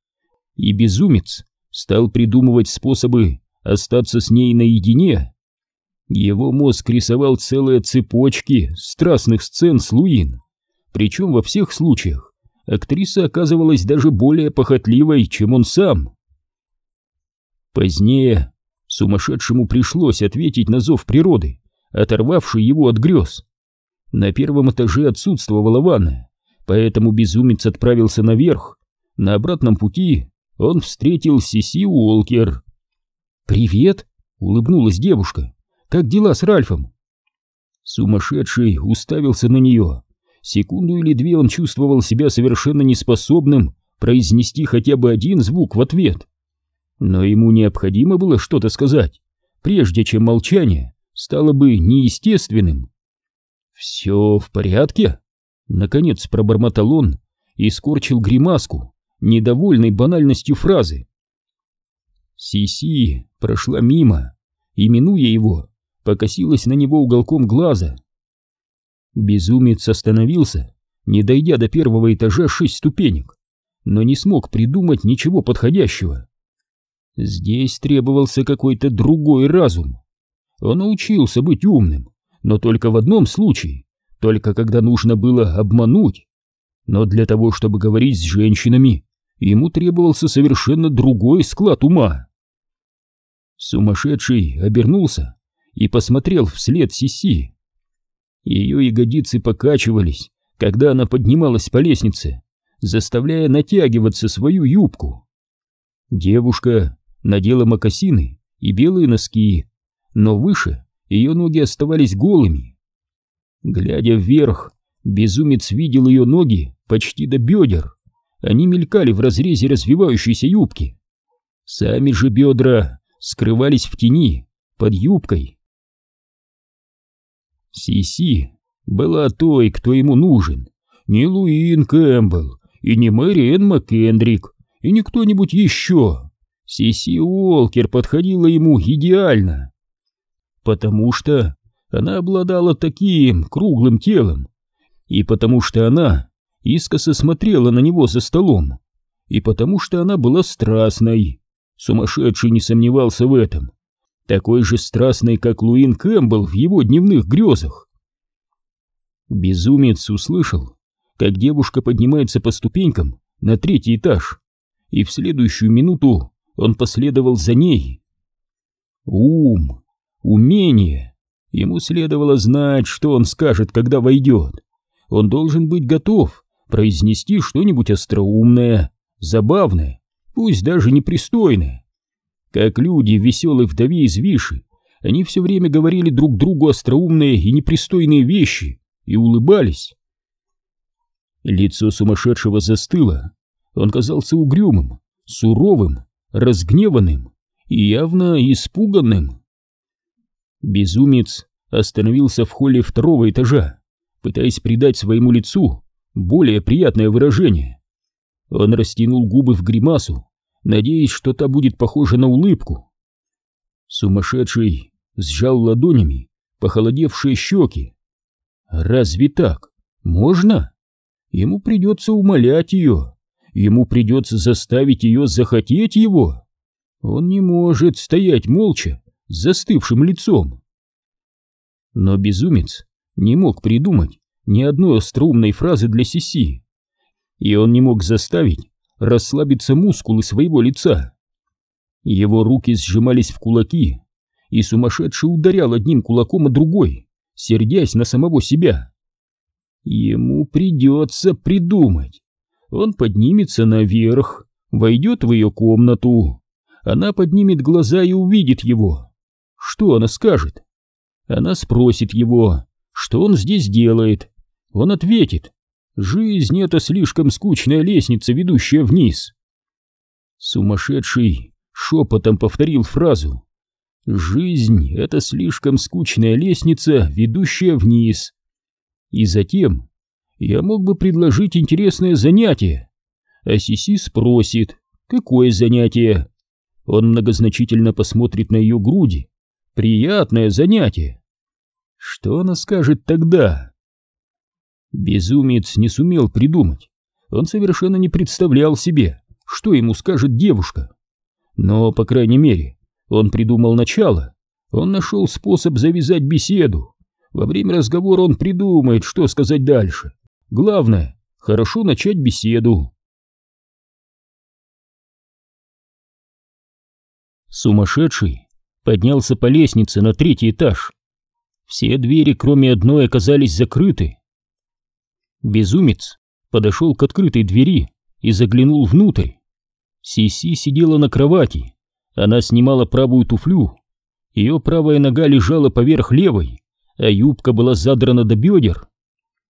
и безумец стал придумывать способы остаться с ней наедине. Его мозг рисовал целые цепочки страстных сцен с Луин, причем во всех случаях актриса оказывалась даже более похотливой, чем он сам. Позднее сумасшедшему пришлось ответить на зов природы, оторвавший его от грез. На первом этаже отсутствовала ванная, поэтому безумец отправился наверх. На обратном пути он встретил Сиси Уолкер. «Привет!» — улыбнулась девушка. Как дела с Ральфом?» Сумасшедший уставился на нее. Секунду или две он чувствовал себя совершенно неспособным произнести хотя бы один звук в ответ. Но ему необходимо было что-то сказать, прежде чем молчание стало бы неестественным. «Все в порядке?» Наконец пробормотал он и скорчил гримаску, недовольной банальностью фразы. Сиси прошла мимо, и, минуя его, покосилась на него уголком глаза. Безумец остановился, не дойдя до первого этажа шесть ступенек, но не смог придумать ничего подходящего. Здесь требовался какой-то другой разум. Он научился быть умным, но только в одном случае, только когда нужно было обмануть. Но для того, чтобы говорить с женщинами, ему требовался совершенно другой склад ума. Сумасшедший обернулся и посмотрел вслед Сиси. Ее ягодицы покачивались, когда она поднималась по лестнице, заставляя натягиваться свою юбку. Девушка надела мокасины и белые носки, но выше ее ноги оставались голыми. Глядя вверх, безумец видел ее ноги почти до бедер. Они мелькали в разрезе развивающейся юбки. Сами же бедра скрывались в тени, под юбкой. Сиси была той, кто ему нужен. Не Луин Кэмпбелл, и не Мэри Энн МакКендрик, и не кто-нибудь еще. Сиси Уолкер подходила ему идеально. Потому что она обладала таким круглым телом, и потому что она искоса смотрела на него за столом, и потому что она была страстной. Сумасшедший не сомневался в этом такой же страстной, как Луин Кэмпбелл в его дневных грезах. Безумец услышал, как девушка поднимается по ступенькам на третий этаж, и в следующую минуту он последовал за ней. Ум, умение, Ему следовало знать, что он скажет, когда войдет. Он должен быть готов произнести что-нибудь остроумное, забавное, пусть даже непристойное. Как люди в веселой вдове из Виши, они все время говорили друг другу остроумные и непристойные вещи и улыбались. Лицо сумасшедшего застыло. Он казался угрюмым, суровым, разгневанным и явно испуганным. Безумец остановился в холле второго этажа, пытаясь придать своему лицу более приятное выражение. Он растянул губы в гримасу, надеясь, что та будет похожа на улыбку. Сумасшедший сжал ладонями похолодевшие щеки. Разве так? Можно? Ему придется умолять ее. Ему придется заставить ее захотеть его. Он не может стоять молча, с застывшим лицом. Но безумец не мог придумать ни одной остроумной фразы для Сиси, и он не мог заставить расслабиться мускулы своего лица. Его руки сжимались в кулаки, и сумасшедший ударял одним кулаком, а другой, сердясь на самого себя. Ему придется придумать. Он поднимется наверх, войдет в ее комнату. Она поднимет глаза и увидит его. Что она скажет? Она спросит его, что он здесь делает. Он ответит, жизнь — это слишком скучная лестница, ведущая вниз. Сумасшедший шепотом повторил фразу. Жизнь — это слишком скучная лестница, ведущая вниз. И затем я мог бы предложить интересное занятие. А Сиси спросит, какое занятие? Он многозначительно посмотрит на ее груди. Приятное занятие. Что она скажет тогда? Безумец не сумел придумать. Он совершенно не представлял себе, что ему скажет девушка. Но, по крайней мере, он придумал начало. Он нашел способ завязать беседу. Во время разговора он придумает, что сказать дальше. Главное, хорошо начать беседу. Сумасшедший поднялся по лестнице на третий этаж. Все двери, кроме одной, оказались закрыты. Безумец подошел к открытой двери и заглянул внутрь. Сиси сидела на кровати. Она снимала правую туфлю. Ее правая нога лежала поверх левой, а юбка была задрана до бедер.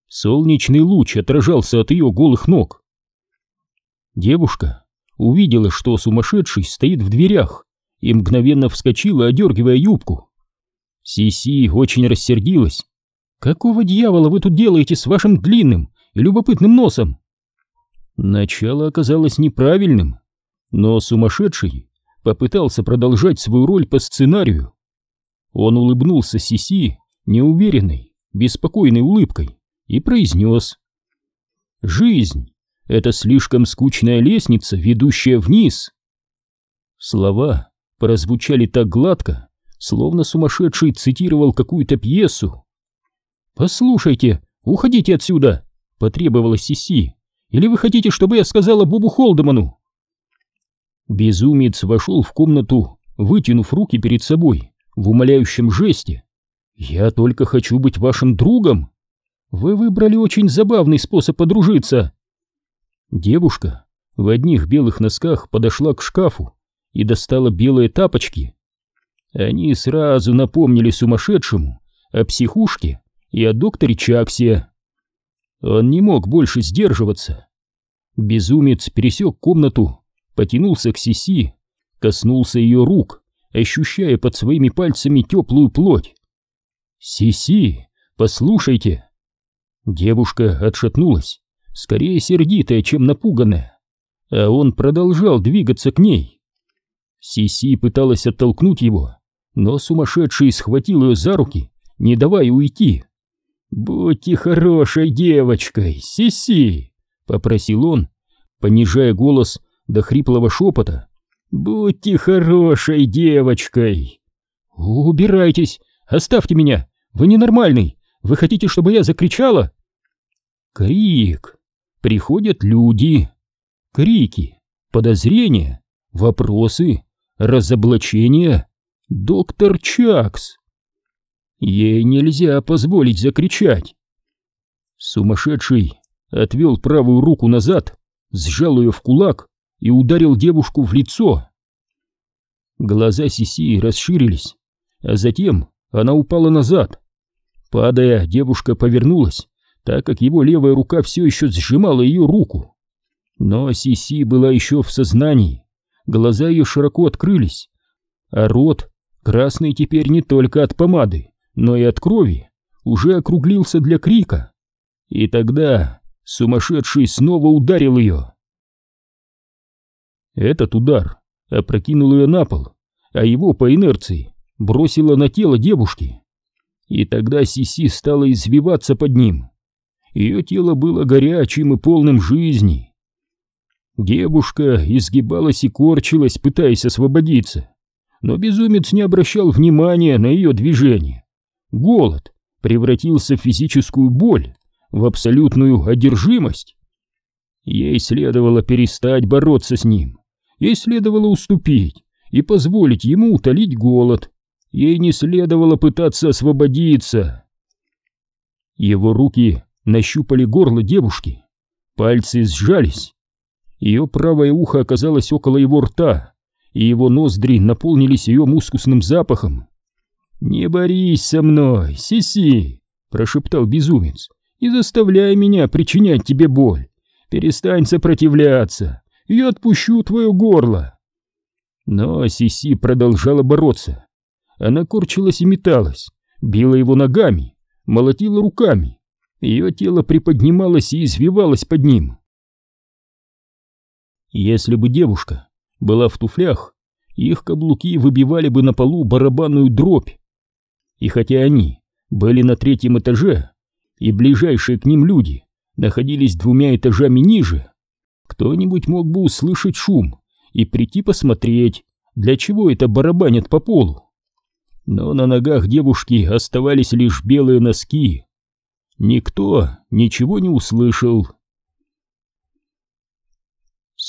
Солнечный луч отражался от ее голых ног. Девушка увидела, что сумасшедший стоит в дверях, и мгновенно вскочила, одергивая юбку. Сиси очень рассердилась. «Какого дьявола вы тут делаете с вашим длинным и любопытным носом?» Начало оказалось неправильным, но сумасшедший попытался продолжать свою роль по сценарию. Он улыбнулся Сиси неуверенной, беспокойной улыбкой и произнес «Жизнь — это слишком скучная лестница, ведущая вниз». Слова прозвучали так гладко, словно сумасшедший цитировал какую-то пьесу. «Послушайте, уходите отсюда!» — потребовала Сиси. «Или вы хотите, чтобы я сказала Бобу Холдеману?» Безумец вошел в комнату, вытянув руки перед собой в умоляющем жесте. «Я только хочу быть вашим другом!» Вы выбрали очень забавный способ подружиться. Девушка в одних белых носках подошла к шкафу и достала белые тапочки. Они сразу напомнили сумасшедшему о психушке и о докторе Чаксе. Он не мог больше сдерживаться. Безумец пересек комнату, потянулся к Сиси, коснулся ее рук, ощущая под своими пальцами теплую плоть. «Сиси, послушайте!» Девушка отшатнулась, скорее сердитая, чем напуганная, а он продолжал двигаться к ней. Сиси пыталась оттолкнуть его, но сумасшедший схватил ее за руки, не давая уйти. «Будьте хорошей девочкой, Сиси!» — попросил он, понижая голос до хриплого шепота. «Будьте хорошей девочкой!» «Убирайтесь! Оставьте меня! Вы ненормальный! Вы хотите, чтобы я закричала?» Крик. Приходят люди. Крики. Подозрения. Вопросы. Разоблачения. Доктор Чакс. Ей нельзя позволить закричать. Сумасшедший отвел правую руку назад, сжал ее в кулак и ударил девушку в лицо. Глаза Сиси расширились, а затем она упала назад. Падая, девушка повернулась, так как его левая рука все еще сжимала ее руку. Но Сиси была еще в сознании, глаза ее широко открылись, а рот, красный теперь не только от помады, но и от крови, уже округлился для крика. И тогда сумасшедший снова ударил ее. Этот удар опрокинул ее на пол, а его по инерции бросило на тело девушки. И тогда Сиси стала извиваться под ним. Ее тело было горячим и полным жизни. Девушка изгибалась и корчилась, пытаясь освободиться, но безумец не обращал внимания на ее движение. Голод превратился в физическую боль, в абсолютную одержимость. Ей следовало перестать бороться с ним, ей следовало уступить и позволить ему утолить голод. Ей не следовало пытаться освободиться. Его руки нащупали горло девушки, пальцы сжались. Ее правое ухо оказалось около его рта, и его ноздри наполнились ее мускусным запахом. «Не борись со мной, Сиси!» — прошептал безумец. «Не заставляй меня причинять тебе боль. Перестань сопротивляться, я отпущу твое горло». Но Сиси продолжала бороться. Она корчилась и металась, била его ногами, молотила руками. Ее тело приподнималось и извивалось под ним. Если бы девушка была в туфлях, их каблуки выбивали бы на полу барабанную дробь. И хотя они были на третьем этаже, и ближайшие к ним люди находились двумя этажами ниже, кто-нибудь мог бы услышать шум и прийти посмотреть, для чего это барабанят по полу. Но на ногах девушки оставались лишь белые носки. Никто ничего не услышал.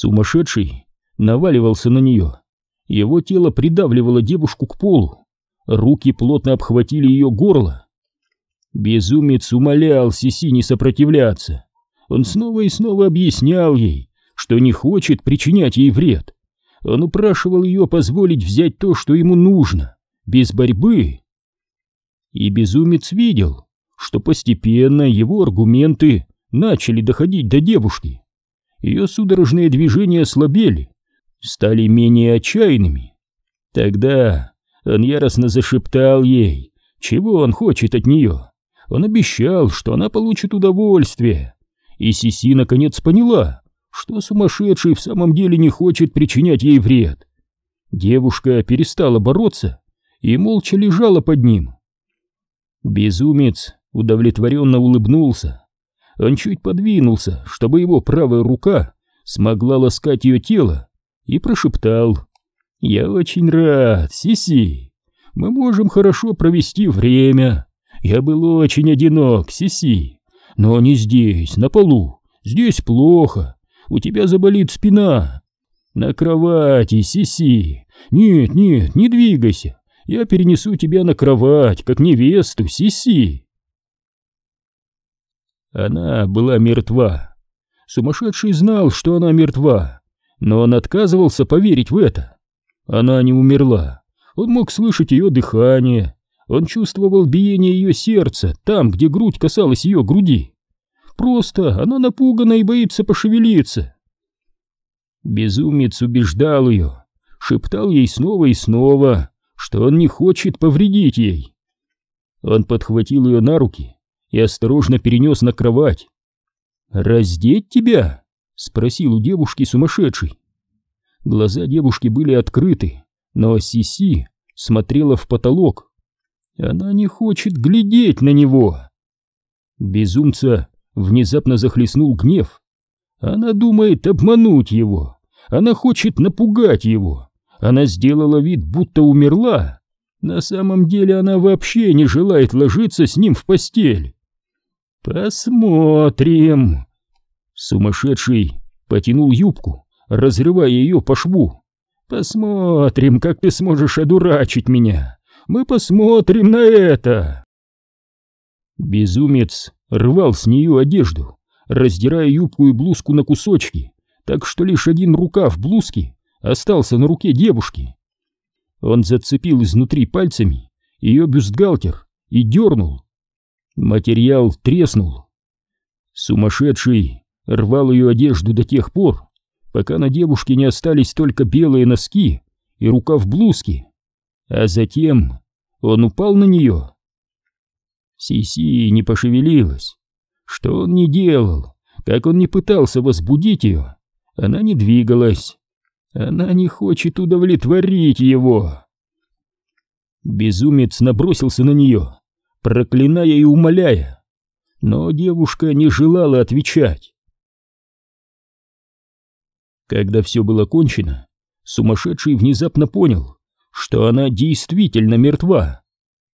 Сумасшедший наваливался на нее. Его тело придавливало девушку к полу. Руки плотно обхватили ее горло. Безумец умолял Сиси не сопротивляться. Он снова и снова объяснял ей, что не хочет причинять ей вред. Он упрашивал ее позволить взять то, что ему нужно, без борьбы. И безумец видел, что постепенно его аргументы начали доходить до девушки. Ее судорожные движения слабели, стали менее отчаянными. Тогда он яростно зашептал ей, чего он хочет от нее. Он обещал, что она получит удовольствие. И Сиси наконец поняла, что сумасшедший в самом деле не хочет причинять ей вред. Девушка перестала бороться и молча лежала под ним. Безумец удовлетворенно улыбнулся. Он чуть подвинулся, чтобы его правая рука смогла ласкать ее тело, и прошептал «Я очень рад, Сиси. Мы можем хорошо провести время. Я был очень одинок, Сиси. Но не здесь, на полу. Здесь плохо. У тебя заболит спина. На кровати, Сиси. Нет, нет, не двигайся. Я перенесу тебя на кровать, как невесту, Сиси. Она была мертва. Сумасшедший знал, что она мертва, но он отказывался поверить в это. Она не умерла. Он мог слышать ее дыхание. Он чувствовал биение ее сердца там, где грудь касалась ее груди. Просто она напугана и боится пошевелиться. Безумец убеждал ее, шептал ей снова и снова, что он не хочет повредить ей. Он подхватил ее на руки и осторожно перенес на кровать. «Раздеть тебя?» — спросил у девушки сумасшедший. Глаза девушки были открыты, но Сиси смотрела в потолок. Она не хочет глядеть на него. Безумца внезапно захлестнул гнев. Она думает обмануть его. Она хочет напугать его. Она сделала вид, будто умерла. На самом деле она вообще не желает ложиться с ним в постель. «Посмотрим!» Сумасшедший потянул юбку, разрывая ее по шву. «Посмотрим, как ты сможешь одурачить меня! Мы посмотрим на это!» Безумец рвал с нее одежду, раздирая юбку и блузку на кусочки, так что лишь один рукав блузки остался на руке девушки. Он зацепил изнутри пальцами ее бюстгальтер и дернул. Материал треснул. Сумасшедший рвал ее одежду до тех пор, пока на девушке не остались только белые носки и рукав блузки, а затем он упал на нее. Сиси не пошевелилась. Что он не делал, как он не пытался возбудить ее, она не двигалась. Она не хочет удовлетворить его. Безумец набросился на нее, проклиная и умоляя. Но девушка не желала отвечать. Когда все было кончено, сумасшедший внезапно понял, что она действительно мертва.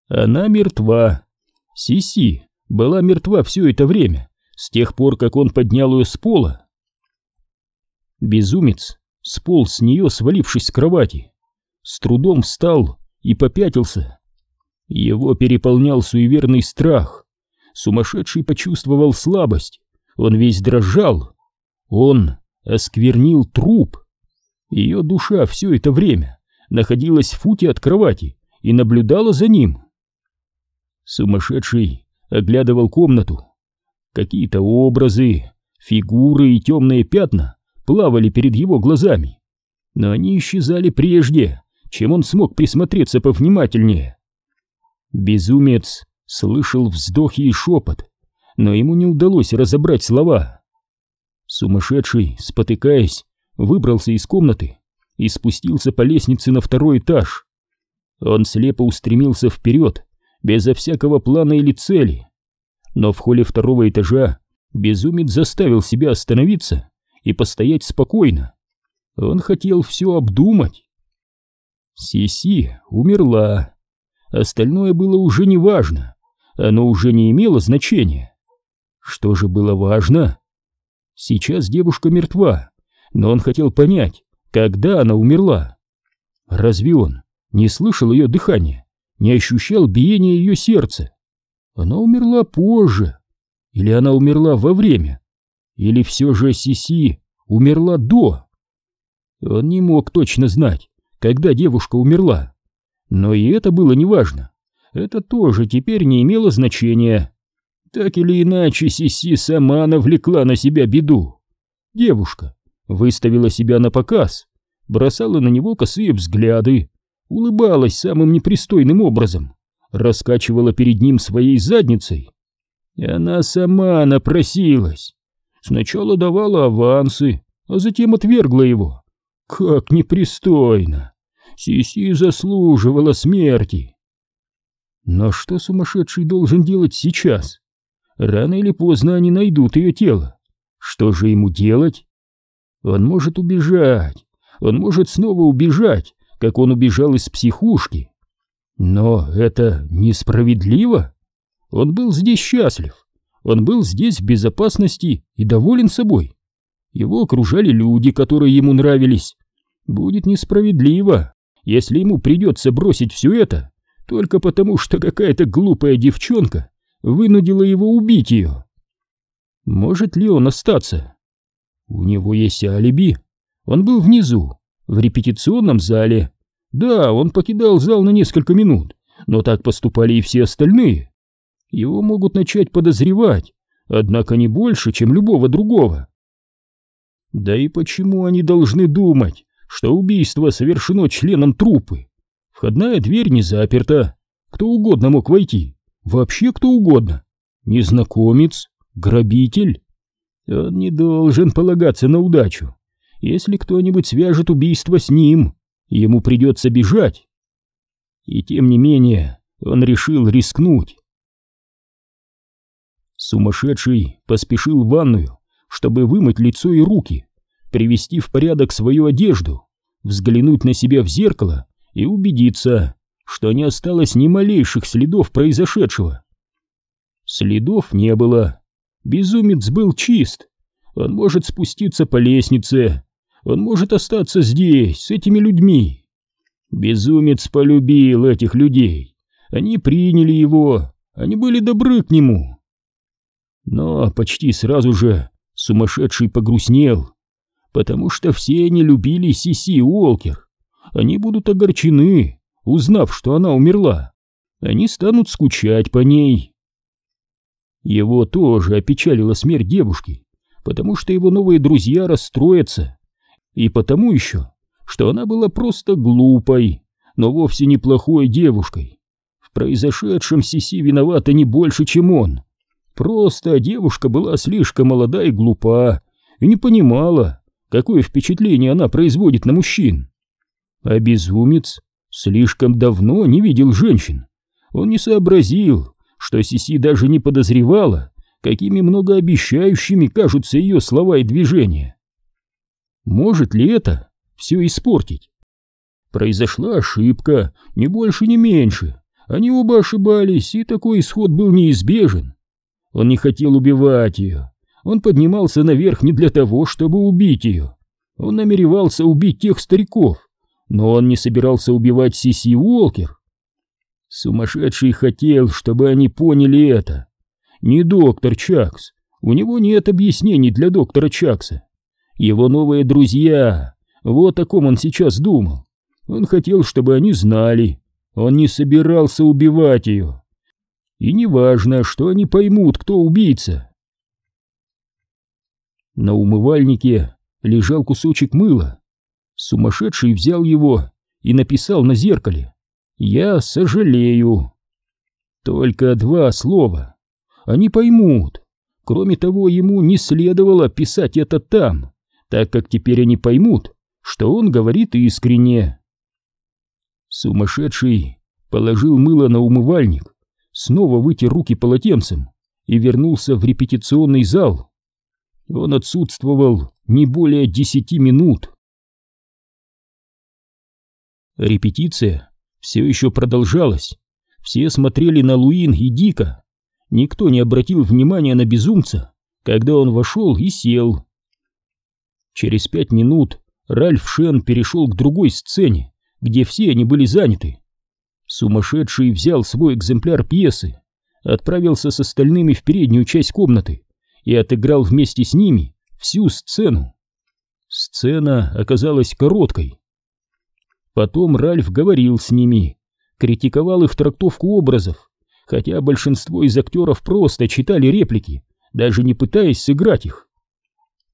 Она мертва. Сиси была мертва все это время, с тех пор, как он поднял ее с пола. Безумец сполз с нее, свалившись с кровати, с трудом встал и попятился. Его переполнял суеверный страх. Сумасшедший почувствовал слабость. Он весь дрожал. Он осквернил труп. Ее душа все это время находилась в футе от кровати и наблюдала за ним. Сумасшедший оглядывал комнату. Какие-то образы, фигуры и темные пятна плавали перед его глазами. Но они исчезали прежде, чем он смог присмотреться повнимательнее. Безумец слышал вздохи и шепот, но ему не удалось разобрать слова. Сумасшедший, спотыкаясь, выбрался из комнаты и спустился по лестнице на второй этаж. Он слепо устремился вперед, безо всякого плана или цели. Но в холле второго этажа безумец заставил себя остановиться и постоять спокойно. Он хотел все обдумать. Сиси умерла. Остальное было уже не важно. Оно уже не имело значения. Что же было важно? Сейчас девушка мертва, но он хотел понять, когда она умерла. Разве он не слышал ее дыхания, не ощущал биения ее сердца? Она умерла позже. Или она умерла во время? Или все же Сиси умерла до? Он не мог точно знать, когда девушка умерла. Но и это было неважно. Это тоже теперь не имело значения. Так или иначе, Сиси сама навлекла на себя беду. Девушка выставила себя на показ, бросала на него косые взгляды, улыбалась самым непристойным образом, раскачивала перед ним своей задницей. И она сама напросилась. Сначала давала авансы, а затем отвергла его. Как непристойно! Сиси заслуживала смерти. Но что сумасшедший должен делать сейчас? Рано или поздно они найдут ее тело. Что же ему делать? Он может убежать. Он может снова убежать, как он убежал из психушки. Но это несправедливо. Он был здесь счастлив. Он был здесь в безопасности и доволен собой. Его окружали люди, которые ему нравились. Будет несправедливо, если ему придется бросить все это, только потому что какая-то глупая девчонка вынудила его убить ее. Может ли он остаться? У него есть алиби. Он был внизу, в репетиционном зале, да, он покидал зал на несколько минут, но так поступали и все остальные. Его могут начать подозревать, однако не больше, чем любого другого. Да и почему они должны думать, что убийство совершено членом труппы? Входная дверь не заперта, кто угодно мог войти, вообще кто угодно. Незнакомец, грабитель. Он не должен полагаться на удачу. Если кто-нибудь свяжет убийство с ним, ему придется бежать. И тем не менее он решил рискнуть. Сумасшедший поспешил в ванную, чтобы вымыть лицо и руки, привести в порядок свою одежду, взглянуть на себя в зеркало и убедиться, что не осталось ни малейших следов произошедшего. Следов не было. Безумец был чист. Он может спуститься по лестнице, он может остаться здесь, с этими людьми. Безумец полюбил этих людей. Они приняли его, они были добры к нему. Но почти сразу же сумасшедший погрустнел, потому что все они любили Сиси Уолкер. Они будут огорчены, узнав, что она умерла. Они станут скучать по ней. Его тоже опечалила смерть девушки, потому что его новые друзья расстроятся, и потому еще, что она была просто глупой, но вовсе не плохой девушкой. В произошедшем Сиси виновата не больше, чем он. Просто девушка была слишком молода и глупа, и не понимала, какое впечатление она производит на мужчин. А безумец слишком давно не видел женщин. Он не сообразил, что Сиси даже не подозревала, какими многообещающими кажутся ее слова и движения. Может ли это все испортить? Произошла ошибка, ни больше, ни меньше. Они оба ошибались, и такой исход был неизбежен. Он не хотел убивать ее. Он поднимался наверх не для того, чтобы убить ее. Он намеревался убить тех стариков, но он не собирался убивать Сиси Уолкер. Сумасшедший хотел, чтобы они поняли это. Не доктор Чакс. У него нет объяснений для доктора Чакса. Его новые друзья. Вот о ком он сейчас думал. Он хотел, чтобы они знали. Он не собирался убивать ее. И неважно, что они поймут, кто убийца. На умывальнике лежал кусочек мыла. Сумасшедший взял его и написал на зеркале «Я сожалею». Только два слова. Они поймут. Кроме того, ему не следовало писать это там, так как теперь они поймут, что он говорит искренне. Сумасшедший положил мыло на умывальник снова вытер руки полотенцем и вернулся в репетиционный зал. Он отсутствовал не более десяти минут. Репетиция все еще продолжалась. Все смотрели на Луин и Дика. Никто не обратил внимания на безумца, когда он вошел и сел. Через пять минут Ральф Шен перешел к другой сцене, где все они были заняты. Сумасшедший взял свой экземпляр пьесы, отправился с остальными в переднюю часть комнаты и отыграл вместе с ними всю сцену. Сцена оказалась короткой. Потом Ральф говорил с ними, критиковал их трактовку образов, хотя большинство из актеров просто читали реплики, даже не пытаясь сыграть их.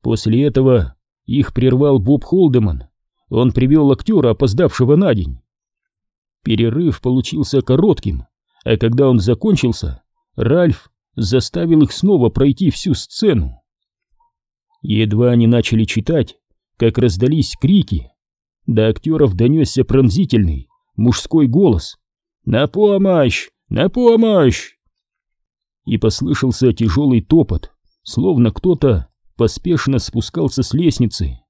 После этого их прервал Боб Холдеман. Он привел актера, опоздавшего на день. Перерыв получился коротким, а когда он закончился, Ральф заставил их снова пройти всю сцену. Едва они начали читать, как раздались крики. До актеров донесся пронзительный мужской голос «На помощь! На помощь!» И послышался тяжелый топот, словно кто-то поспешно спускался с лестницы.